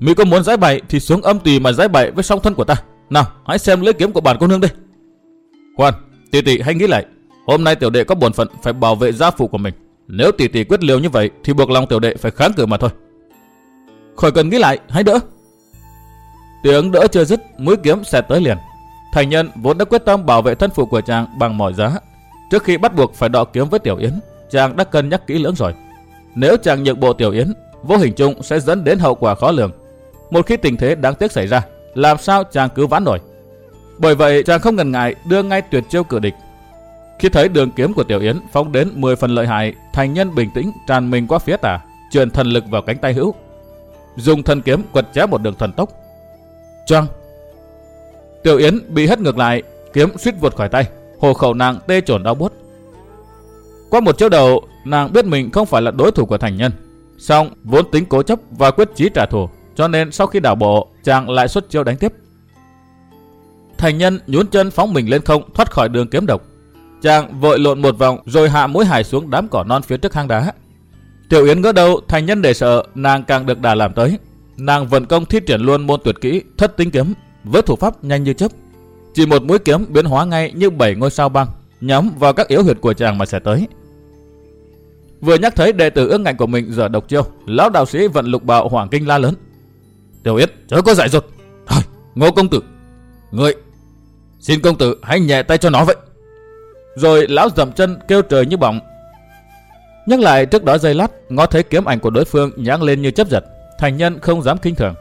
mị có muốn giải bày thì xuống âm tỳ mà giải bày với song thân của ta. Nào, hãy xem lấy kiếm của bản cô nương đi. Khoan, tỷ tỷ hãy nghĩ lại. Hôm nay tiểu đệ có bổn phận phải bảo vệ gia phụ của mình. Nếu tỷ tỷ quyết liều như vậy thì buộc lòng tiểu đệ phải kháng cự mà thôi. Khỏi cần nghĩ lại, hãy đỡ. Tiếng đỡ chưa dứt, mũi kiếm sẽ tới liền. Thành nhân vốn đã quyết tâm bảo vệ thân phụ của chàng bằng mọi giá. Trước khi bắt buộc phải đọ kiếm với Tiểu Yến, chàng đã cân nhắc kỹ lưỡng rồi. Nếu chàng nhượng bộ Tiểu Yến, vô hình chung sẽ dẫn đến hậu quả khó lường. Một khi tình thế đáng tiếc xảy ra, làm sao chàng cứ vãn nổi. Bởi vậy chàng không ngần ngại đưa ngay tuyệt chiêu cử địch. Khi thấy đường kiếm của Tiểu Yến phóng đến 10 phần lợi hại, thành nhân bình tĩnh tràn mình qua phía tả, truyền thần lực vào cánh tay hữu. Dùng thần kiếm quật chém một đường thần tốc. Choang Tiểu Yến bị hất ngược lại, kiếm suýt vụt khỏi tay, hồ khẩu nàng tê trồn đau buốt. Qua một chiêu đầu, nàng biết mình không phải là đối thủ của thành nhân. song vốn tính cố chấp và quyết chí trả thù, cho nên sau khi đảo bộ, chàng lại xuất chiêu đánh tiếp. Thành nhân nhún chân phóng mình lên không thoát khỏi đường kiếm độc. Chàng vội lộn một vòng rồi hạ mũi hải xuống đám cỏ non phía trước hang đá. Tiểu Yến ngỡ đầu thành nhân để sợ, nàng càng được đà làm tới. Nàng vận công thi triển luôn môn tuyệt kỹ thất tinh kiếm với thủ pháp nhanh như chớp. Chỉ một mũi kiếm biến hóa ngay như bảy ngôi sao băng, nhắm vào các yếu huyệt của chàng mà sẽ tới. Vừa nhắc thấy đệ tử ước ngạnh của mình giờ độc chiêu, lão đạo sĩ vận lục bạo hoàng kinh la lớn. Tiểu Yết, chớ có dại dột. Thôi, ngô công tử, người, xin công tử hãy nhẹ tay cho nó vậy. Rồi lão dậm chân kêu trời như bỏng. Nhắc lại trước đó dây lát, ngó thấy kiếm ảnh của đối phương nháng lên như chấp giật. Thành nhân không dám kinh thường.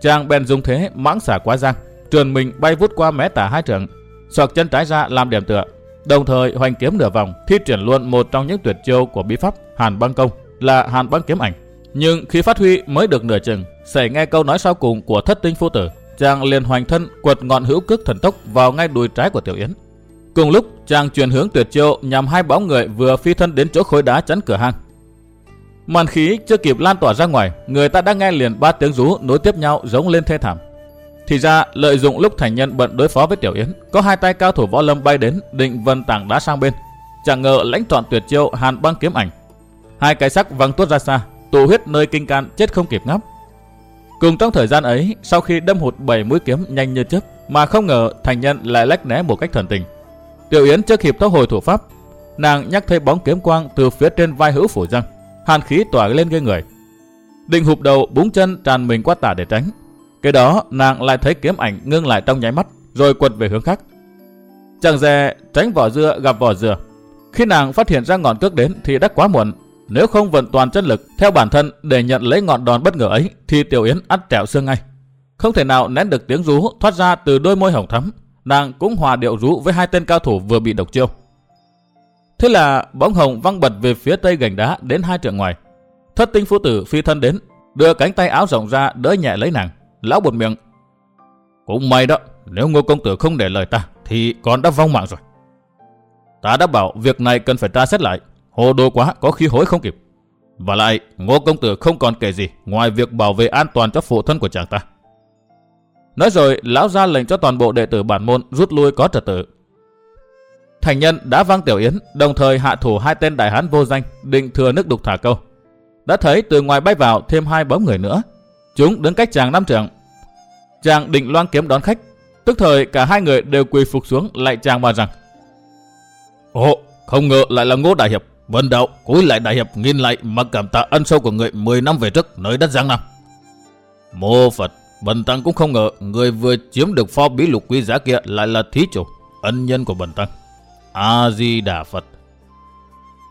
Chàng bèn dùng thế mãng xả quá giang, trườn mình bay vút qua mé tả hai trường, xoạc chân trái ra làm điểm tựa, đồng thời hoành kiếm nửa vòng thi triển luôn một trong những tuyệt chiêu của bí pháp Hàn Băng Công là Hàn Băng Kiếm Ảnh. Nhưng khi phát huy mới được nửa chừng, xảy nghe câu nói sau cùng của thất tinh phu tử, chàng liền hoành thân quật ngọn hữu cước thần tốc vào ngay đùi trái của Tiểu Yến. Cùng lúc, chàng chuyển hướng tuyệt chiêu nhằm hai bóng người vừa phi thân đến chỗ khối đá chắn cửa hang. Màn khí chưa kịp lan tỏa ra ngoài, người ta đã nghe liền ba tiếng rú nối tiếp nhau giống lên thê thảm. Thì ra, lợi dụng lúc thành nhân bận đối phó với Tiểu Yến, có hai tay cao thủ võ lâm bay đến định vân tảng đá sang bên. Chẳng ngờ lãnh trọn tuyệt chiêu hàn băng kiếm ảnh. Hai cái sắc văng tuốt ra xa, tụ huyết nơi kinh can chết không kịp ngáp. Cùng trong thời gian ấy, sau khi đâm hụt bảy mũi kiếm nhanh như chớp, mà không ngờ thành nhân lại lách né một cách thần tình. Tiểu Yến chưa kịp thoát hồi thủ pháp, nàng nhắc thấy bóng kiếm quang từ phía trên vai hữu phủ răng, hàn khí tỏa lên gây người. Định hụp đầu búng chân tràn mình qua tả để tránh. Cái đó nàng lại thấy kiếm ảnh ngưng lại trong nháy mắt, rồi quật về hướng khác. Chẳng dè tránh vỏ dưa gặp vỏ dừa. Khi nàng phát hiện ra ngọn cước đến thì đã quá muộn. Nếu không vận toàn chân lực theo bản thân để nhận lấy ngọn đòn bất ngờ ấy thì Tiểu Yến ắt trẹo xương ngay. Không thể nào nén được tiếng rú thoát ra từ đôi môi hồng thắm. Nàng cũng hòa điệu rú với hai tên cao thủ vừa bị độc chiêu. Thế là bóng hồng văng bật về phía tây gành đá đến hai trượng ngoài. Thất tinh phu tử phi thân đến, đưa cánh tay áo rộng ra đỡ nhẹ lấy nàng. Lão bột miệng. Cũng may đó, nếu ngô công tử không để lời ta, thì con đã vong mạng rồi. Ta đã bảo việc này cần phải tra xét lại. Hồ đồ quá, có khi hối không kịp. Và lại, ngô công tử không còn kể gì ngoài việc bảo vệ an toàn cho phụ thân của chàng ta. Nói rồi, lão ra lệnh cho toàn bộ đệ tử bản môn rút lui có trật tự. Thành nhân đã văng tiểu yến, đồng thời hạ thủ hai tên đại hán vô danh, định thừa nước đục thả câu. Đã thấy từ ngoài bay vào thêm hai bóng người nữa. Chúng đứng cách chàng năm trượng. Chàng định loan kiếm đón khách. Tức thời cả hai người đều quỳ phục xuống lại chàng mà rằng. Ồ, không ngờ lại là ngô đại hiệp. Vân đạo cúi lại đại hiệp nghìn lại mà cảm tạ ân sâu của người 10 năm về trước nơi đất Giang Nam. Mô Phật, Bần Tăng cũng không ngờ người vừa chiếm được pho bí lục quý giá kia lại là thí chủ, ân nhân của Bần Tăng. A-di-đà Phật.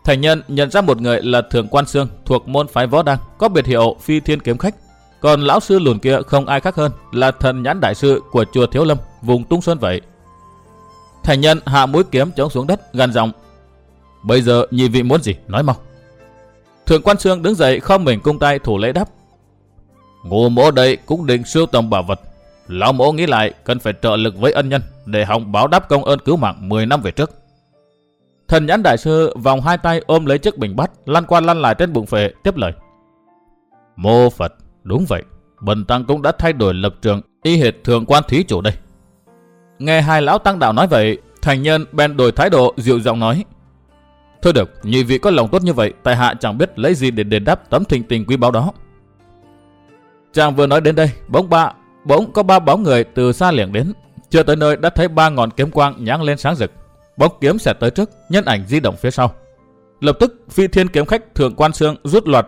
Thành nhân nhận ra một người là Thượng Quan Sương thuộc môn phái võ đăng, có biệt hiệu phi thiên kiếm khách. Còn lão sư lùn kia không ai khác hơn là thần nhãn đại sư của chùa Thiếu Lâm, vùng Tung Sơn vậy. Thành nhân hạ mũi kiếm chống xuống đất, gần giọng. Bây giờ nhị vị muốn gì, nói mau. Thượng Quan Sương đứng dậy không mình cung tay thủ lễ đáp. Ngô mỗ đây cũng định sưu tầm bảo vật. Lão mỗ nghĩ lại cần phải trợ lực với ân nhân để hòng báo đáp công ơn cứu mạng 10 năm về trước. Thần nhãn đại sư vòng hai tay ôm lấy chiếc bình bát, lăn qua lăn lại trên bụng phệ, tiếp lời. Mô Phật, đúng vậy, Bần Tăng cũng đã thay đổi lập trường y hệt thường quan thí chủ đây. Nghe hai lão tăng đạo nói vậy, thành nhân bèn đổi thái độ dịu giọng nói. Thôi được, nhị vị có lòng tốt như vậy, tại hạ chẳng biết lấy gì để đền đáp tấm thình tình quý báu đó. Chàng vừa nói đến đây, bỗng ba, bỗng có ba bóng người từ xa liền đến. Chưa tới nơi đã thấy ba ngọn kiếm quang nháng lên sáng rực. Bóng kiếm sẽ tới trước, nhân ảnh di động phía sau. Lập tức phi thiên kiếm khách thượng quan xương rút loạt,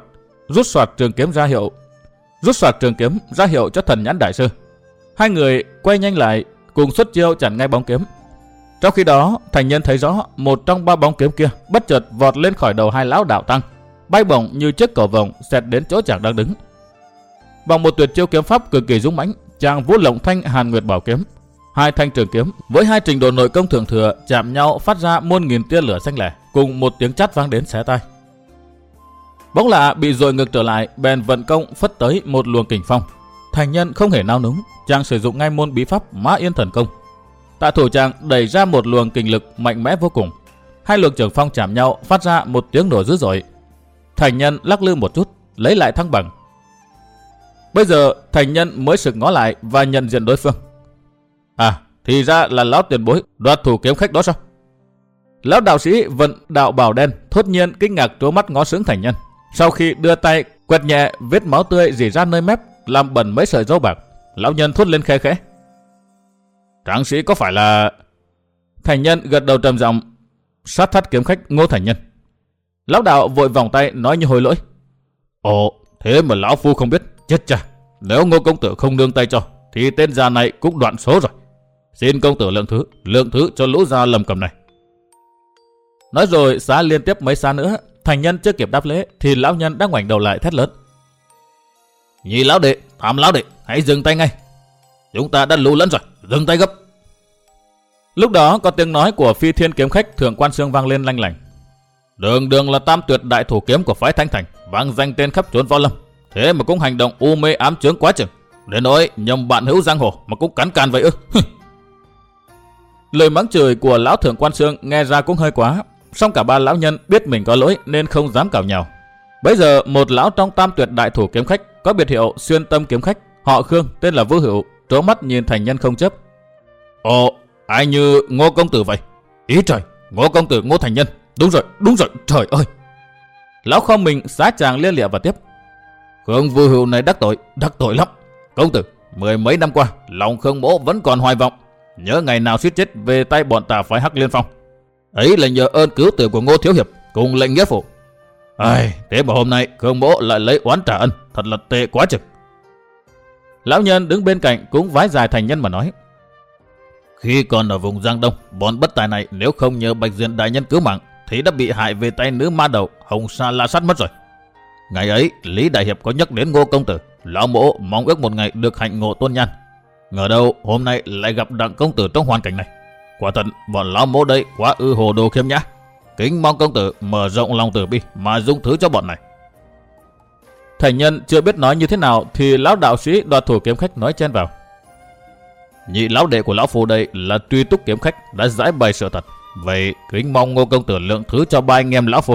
rút soạt trường kiếm ra hiệu, rút soạt trường kiếm ra hiệu cho thần nhãn đại sư. Hai người quay nhanh lại, cùng xuất chiêu chặn ngay bóng kiếm. Trong khi đó, thành nhân thấy rõ một trong ba bóng kiếm kia bất chợt vọt lên khỏi đầu hai lão đạo tăng, bay bổng như chiếc cầu vồng xẹt đến chỗ chàng đang đứng. Bằng một tuyệt chiêu kiếm pháp cực kỳ dũng mãnh, chàng vút lộng thanh hàn nguyệt bảo kiếm, hai thanh trường kiếm với hai trình độ nội công thượng thừa chạm nhau phát ra muôn nghìn tia lửa xanh lẻ, cùng một tiếng chát vang đến xé tai. Bóng lạ bị dội ngược trở lại, bèn vận công phất tới một luồng kình phong. Thành nhân không hề nao núng, chàng sử dụng ngay môn bí pháp Mã Yên Thần Công. Tạ thủ chàng đẩy ra một luồng kình lực mạnh mẽ vô cùng. Hai luồng trường phong chạm nhau phát ra một tiếng nổ dữ dội. Thành nhân lắc lư một chút, lấy lại thăng bằng, Bây giờ thành nhân mới sực ngó lại và nhận diện đối phương. À, thì ra là lão tiền bối đoạt thủ kiếm khách đó sao? Lão đạo sĩ vận đạo bảo đen thốt nhiên kinh ngạc trố mắt ngó sướng thành nhân. Sau khi đưa tay quẹt nhẹ vết máu tươi rỉ ra nơi mép làm bẩn mấy sợi râu bạc, lão nhân thốt lên khe khẽ tráng sĩ có phải là... Thành nhân gật đầu trầm giọng, sát thắt kiếm khách Ngô Thành Nhân. Lão đạo vội vòng tay nói như hồi lỗi. Ồ, thế mà lão phu không biết, chết cha. Nếu Ngô công tử không nương tay cho, thì tên già này cũng đoạn số rồi. Xin công tử lượng thứ, lượng thứ cho lũ già lầm cầm này. Nói rồi xá liên tiếp mấy xa nữa, thành nhân chưa kịp đáp lễ thì lão nhân đang ngoảnh đầu lại thét lớn. Nhị lão đệ, tham lão đệ, hãy dừng tay ngay. Chúng ta đã lù lẫn rồi, dừng tay gấp. Lúc đó có tiếng nói của phi thiên kiếm khách thượng quan sương vang lên lanh lảnh. Đường đường là tam tuyệt đại thủ kiếm của phái Thanh Thành, vang danh tên khắp trốn võ lâm. Thế mà cũng hành động u mê ám chướng quá chừng. Để nói nhầm bạn hữu giang hồ mà cũng cắn càn vậy ư. Lời mắng chửi của lão thượng quan sương nghe ra cũng hơi quá. Song cả ba lão nhân biết mình có lỗi nên không dám cào nhào. Bây giờ một lão trong tam tuyệt đại thủ kiếm khách có biệt hiệu xuyên tâm kiếm khách, họ Khương tên là Vũ Hữu, trố mắt nhìn thành nhân không chấp. Ồ, ai như Ngô công tử vậy? Ý trời, Ngô công tử Ngô Thành Nhân. Đúng rồi, đúng rồi, trời ơi. Lão không mình xá chàng liên lịa và tiếp. Khương Vũ Hữu này đắc tội, đắc tội lắm. Công tử, mười mấy năm qua, lòng Khương Mỗ vẫn còn hoài vọng. Nhớ ngày nào suýt chết về tay bọn tà phái Hắc Liên Phong. Ấy là nhờ ơn cứu tử của Ngô Thiếu Hiệp cùng lệnh nghĩa phụ. Ai, thế mà hôm nay Khương Mỗ lại lấy oán trả ân, thật là tệ quá chừng. Lão nhân đứng bên cạnh cũng vái dài thành nhân mà nói. Khi còn ở vùng Giang Đông, bọn bất tài này nếu không nhờ Bạch Diện đại nhân cứu mạng thì đã bị hại về tay nữ ma đầu Hồng Sa La Sát mất rồi. Ngày ấy, Lý Đại Hiệp có nhắc đến Ngô Công Tử, lão mộ mong ước một ngày được hạnh ngộ tôn nhan. Ngờ đâu hôm nay lại gặp Đặng Công Tử trong hoàn cảnh này. Quả thật, bọn lão mộ đây quá ư hồ đồ khiêm nhã. Kính mong công tử mở rộng lòng tử bi mà dung thứ cho bọn này. Thành nhân chưa biết nói như thế nào thì lão đạo sĩ đoạt thủ kiếm khách nói chen vào. Nhị lão đệ của lão phu đây là truy túc kiếm khách đã giải bày sự thật. Vậy kính mong ngô công tử lượng thứ cho ba anh em lão phu.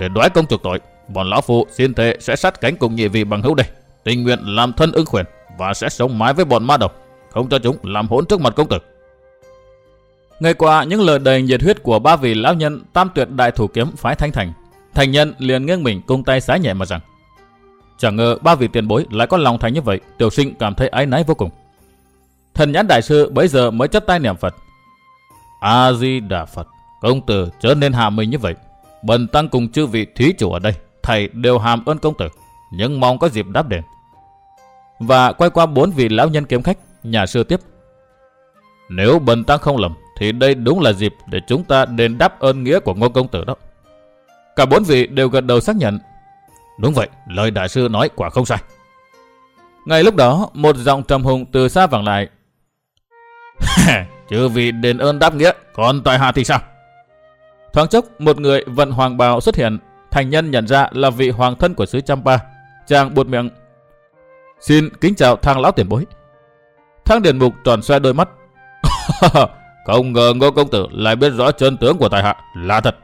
Để đoái công chuộc tội, bọn lão phu xin thề sẽ sát cánh cùng nhị vị bằng hữu đây. Tình nguyện làm thân ứng khuyển và sẽ sống mái với bọn ma đầu. Không cho chúng làm hỗn trước mặt công tử. Ngày qua những lời đầy nhiệt huyết của ba vị lão nhân tam tuyệt đại thủ kiếm phái thanh thành. Thành nhân liền nghiêng mình cung tay xá nhẹ mà rằng. Chẳng ngờ ba vị tiền bối lại có lòng thành như vậy, tiểu sinh cảm thấy ái náy vô cùng. Thần nhãn đại sư bấy giờ mới chấp tay niệm Phật. A-di-đà Phật, công tử trở nên hạ mình như vậy. Bần tăng cùng chư vị thí chủ ở đây, thầy đều hàm ơn công tử, nhưng mong có dịp đáp đền. Và quay qua bốn vị lão nhân kiếm khách, nhà sư tiếp. Nếu bần tăng không lầm, thì đây đúng là dịp để chúng ta đền đáp ơn nghĩa của ngô công tử đó. Cả bốn vị đều gật đầu xác nhận. Đúng vậy, lời đại sư nói quả không sai. Ngay lúc đó, một giọng trầm hùng từ xa vẳng lại. Chứ vì đền ơn đáp nghĩa, còn tại hạ thì sao? Thoáng chốc, một người vận hoàng bào xuất hiện. Thành nhân nhận ra là vị hoàng thân của sứ Champa. Chàng buột miệng. Xin kính chào thang lão tiền bối. Thang điền mục tròn xoe đôi mắt. Không ngờ Ngô Công Tử lại biết rõ chân tướng của tài hạ, là thật.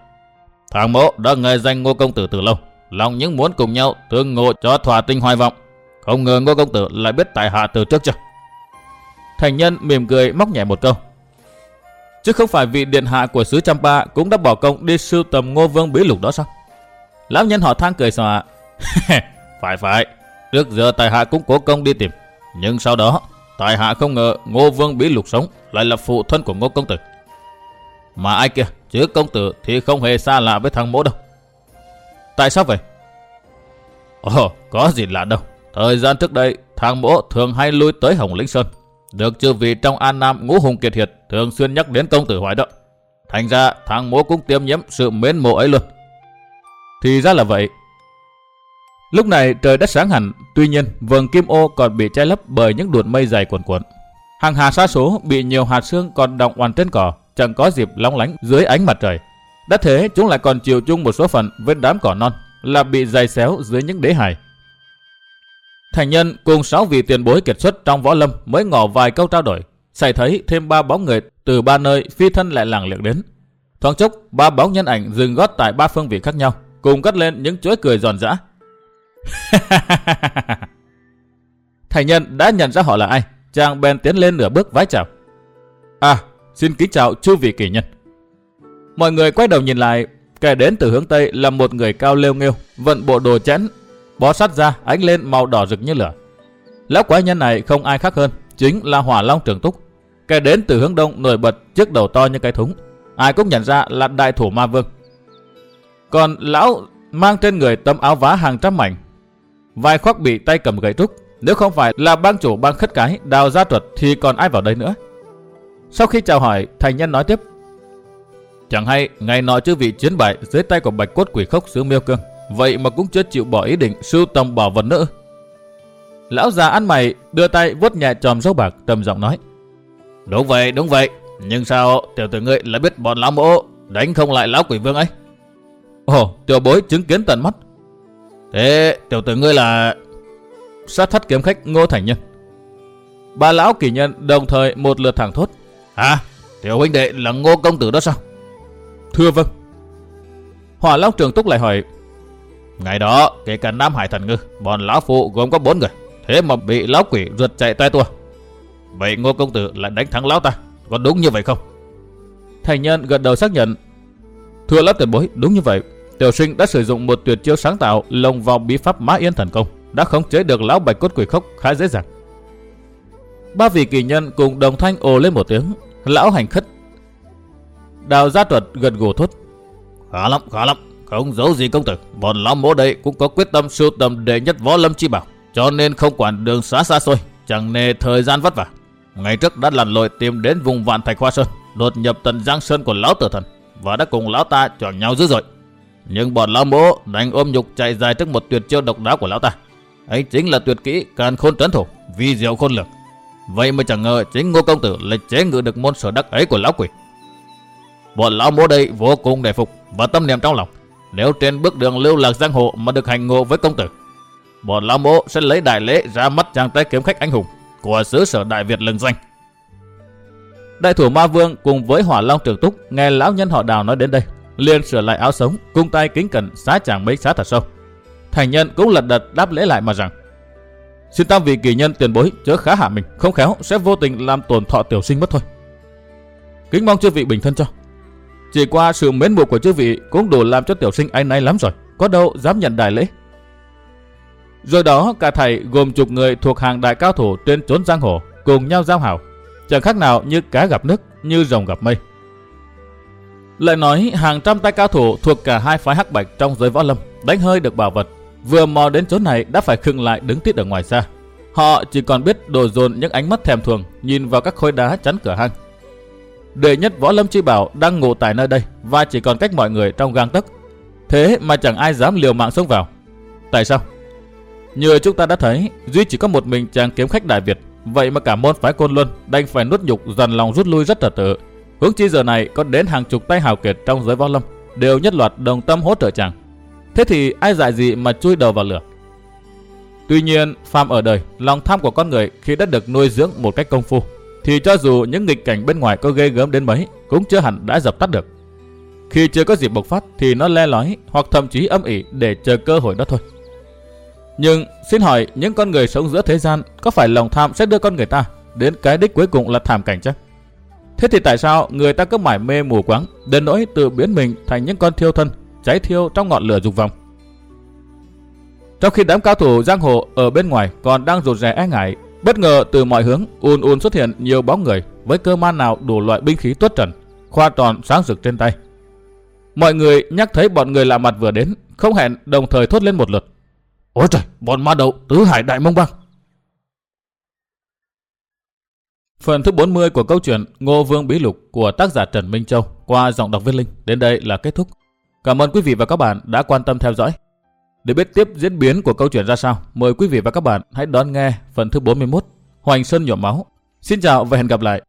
Thằng mộ đã nghe danh Ngô Công Tử từ lâu, lòng những muốn cùng nhau tương ngộ cho thỏa tình hoài vọng. Không ngờ Ngô Công Tử lại biết tài hạ từ trước chưa? Thành nhân mỉm cười móc nhẹ một câu. Chứ không phải vị điện hạ của sứ Champa cũng đã bỏ công đi sưu tầm ngô vương bí lục đó sao? Lão nhân họ thang cười xòa. phải phải, trước giờ tài hạ cũng cố công đi tìm. Nhưng sau đó Tại hạ không ngờ Ngô Vương Bí Lục sống lại là phụ thân của Ngô Công Tử. Mà ai kia, chứ công tử thì không hề xa lạ với thằng mỗ đâu. Tại sao vậy? Ồ, có gì lạ đâu. Thời gian trước đây, thằng mỗ thường hay lui tới Hồng Lĩnh Sơn. Được chư vị trong An Nam ngũ hùng kiệt hiệt thường xuyên nhắc đến công tử hoài đó. Thành ra thằng mỗ cũng tiêm nhiễm sự mến mộ ấy luôn. Thì ra là vậy, Lúc này trời đất sáng hẳn, tuy nhiên vầng kim ô còn bị che lấp bởi những đuột mây dày cuộn cuộn. Hàng hà xa số bị nhiều hạt sương còn đọng oằn trên cỏ, chẳng có dịp lóng lánh dưới ánh mặt trời. Đã thế chúng lại còn chịu chung một số phận với đám cỏ non, là bị dày xéo dưới những đế hài. Thành nhân cùng sáu vị tiền bối kiệt xuất trong võ lâm mới ngỏ vài câu trao đổi, xảy thấy thêm ba bóng người từ ba nơi phi thân lại làng liệng đến. Thoáng chốc, ba bóng nhân ảnh dừng gót tại ba phương vị khác nhau, cùng cất lên những chuỗi cười giòn giã, Thành nhân đã nhận ra họ là ai, chàng bèn tiến lên nửa bước vái chào. À, xin kính chào chư vị kỳ nhân. Mọi người quay đầu nhìn lại, kẻ đến từ hướng Tây là một người cao lêu nghêu, vận bộ đồ chẽn, bó sắt ra ánh lên màu đỏ rực như lửa. Lão quái nhân này không ai khác hơn, chính là Hỏa Long Trường Túc. Kẻ đến từ hướng đông nổi bật trước đầu to như cái thúng. Ai cũng nhận ra là đại thủ ma vương. Còn lão mang trên người tấm áo vá hàng trăm mảnh. Vai khoác bị tay cầm gậy trúc. Nếu không phải là bang chủ bang khất cái đào gia thuật thì còn ai vào đây nữa. Sau khi chào hỏi, thành nhân nói tiếp. Chẳng hay, ngày nọ chư vị chiến bại dưới tay của bạch cốt quỷ khốc xứ miêu cương. Vậy mà cũng chưa chịu bỏ ý định sưu tầm bảo vật nữa. Lão già ăn mày đưa tay vuốt nhẹ tròm râu bạc trầm giọng nói. Đúng vậy, đúng vậy. Nhưng sao tiểu tử ngươi lại biết bọn lão mộ đánh không lại lão quỷ vương ấy? Ồ, tiểu bối chứng kiến tận mắt. Thế tiểu tử ngươi là... Sát thất kiếm khách Ngô Thành Nhân. Ba lão kỳ nhân đồng thời một lượt thẳng thốt. À, tiểu huynh đệ là Ngô Công Tử đó sao? Thưa vâng. Hỏa Long Trường Túc lại hỏi. Ngày đó, kể cả Nam Hải Thần Ngư, bọn lão phụ gồm có bốn người. Thế mà bị lão quỷ rượt chạy tay tua. Vậy Ngô Công Tử lại đánh thắng lão ta, có đúng như vậy không? Thành nhân gật đầu xác nhận. Thưa lão tiền bối, đúng như vậy. Tiểu sinh đã sử dụng một tuyệt chiêu sáng tạo lồng vào bí pháp Mã Yên Thần Công, đã khống chế được lão bạch cốt quỷ khốc khá dễ dàng. Ba vị kỳ nhân cùng đồng thanh ồ lên một tiếng, lão hành khất. Đào gia thuật gần gù thốt. Khá lắm, khá lắm, không giấu gì công tử, bọn lão mỗ đây cũng có quyết tâm sưu tầm đệ nhất võ lâm chi bảo, cho nên không quản đường xá xa xôi, chẳng nề thời gian vất vả. Ngày trước đã lặn lội tìm đến vùng vạn thạch hoa sơn, đột nhập tận giang sơn của lão tử thần và đã cùng lão ta chọn nhau dữ dội. Nhưng bọn lão mỗ đánh ôm nhục chạy dài trước một tuyệt chiêu độc đáo của lão ta. Ấy chính là tuyệt kỹ càn khôn trấn thủ, vi diệu khôn lường. Vậy mà chẳng ngờ chính ngô công tử lại chế ngự được môn sở đắc ấy của lão quỷ. Bọn lão mỗ đây vô cùng đề phục và tâm niệm trong lòng. Nếu trên bước đường lưu lạc giang hồ mà được hành ngộ với công tử, bọn lão mỗ sẽ lấy đại lễ ra mắt chàng trai kiếm khách anh hùng của xứ sở Đại Việt lừng danh. Đại thủ Ma Vương cùng với Hỏa Long Trường Túc nghe lão nhân họ Đào nói đến đây, liền sửa lại áo sống, cung tay kính cẩn xá chàng mấy xá thật sâu. Thành nhân cũng lật đật đáp lễ lại mà rằng: Xin tam vị kỳ nhân tiền bối chớ khá hạ mình, không khéo sẽ vô tình làm tổn thọ tiểu sinh mất thôi. Kính mong chư vị bình thân cho. Chỉ qua sự mến mộ của chư vị cũng đủ làm cho tiểu sinh anh nay lắm rồi, có đâu dám nhận đại lễ. Rồi đó cả thầy gồm chục người thuộc hàng đại cao thủ trên chốn giang hồ cùng nhau giao hảo, chẳng khác nào như cá gặp nước, như rồng gặp mây. Lại nói hàng trăm tay cao thủ thuộc cả hai phái hắc bạch trong giới võ lâm đánh hơi được bảo vật, vừa mò đến chỗ này đã phải khựng lại đứng tít ở ngoài xa. Họ chỉ còn biết đổ dồn những ánh mắt thèm thuồng nhìn vào các khối đá chắn cửa hang. Đệ nhất võ lâm chi bảo đang ngủ tại nơi đây và chỉ còn cách mọi người trong gang tấc. Thế mà chẳng ai dám liều mạng xông vào. Tại sao? Như chúng ta đã thấy, duy chỉ có một mình chàng kiếm khách Đại Việt, vậy mà cả môn phái Côn Luân đành phải nuốt nhục dần lòng rút lui rất trật tự. Hướng chi giờ này có đến hàng chục tay hào kiệt trong giới võ lâm đều nhất loạt đồng tâm hỗ trợ chàng. Thế thì ai dại gì mà chui đầu vào lửa? Tuy nhiên, phàm ở đời, lòng tham của con người khi đã được nuôi dưỡng một cách công phu, thì cho dù những nghịch cảnh bên ngoài có ghê gớm đến mấy, cũng chưa hẳn đã dập tắt được. Khi chưa có dịp bộc phát thì nó le lói hoặc thậm chí âm ỉ để chờ cơ hội đó thôi. Nhưng xin hỏi những con người sống giữa thế gian có phải lòng tham sẽ đưa con người ta đến cái đích cuối cùng là thảm cảnh chứ? Thế thì tại sao người ta cứ mải mê mù quáng đến nỗi tự biến mình thành những con thiêu thân cháy thiêu trong ngọn lửa dục vọng? Trong khi đám cao thủ giang hồ ở bên ngoài còn đang rụt rè e ngại, bất ngờ từ mọi hướng ùn ùn xuất hiện nhiều bóng người với cơ man nào đủ loại binh khí tuất trần, khoa tròn sáng rực trên tay. Mọi người nhắc thấy bọn người lạ mặt vừa đến, không hẹn đồng thời thốt lên một lượt. Ôi trời, bọn ma đầu tứ hải đại mông băng. Phần thứ 40 của câu chuyện Ngô Vương Bí Lục của tác giả Trần Minh Châu qua giọng đọc viên Linh đến đây là kết thúc. Cảm ơn quý vị và các bạn đã quan tâm theo dõi. Để biết tiếp diễn biến của câu chuyện ra sao, mời quý vị và các bạn hãy đón nghe phần thứ 41 Hoành Sơn nhỏ Máu. Xin chào và hẹn gặp lại.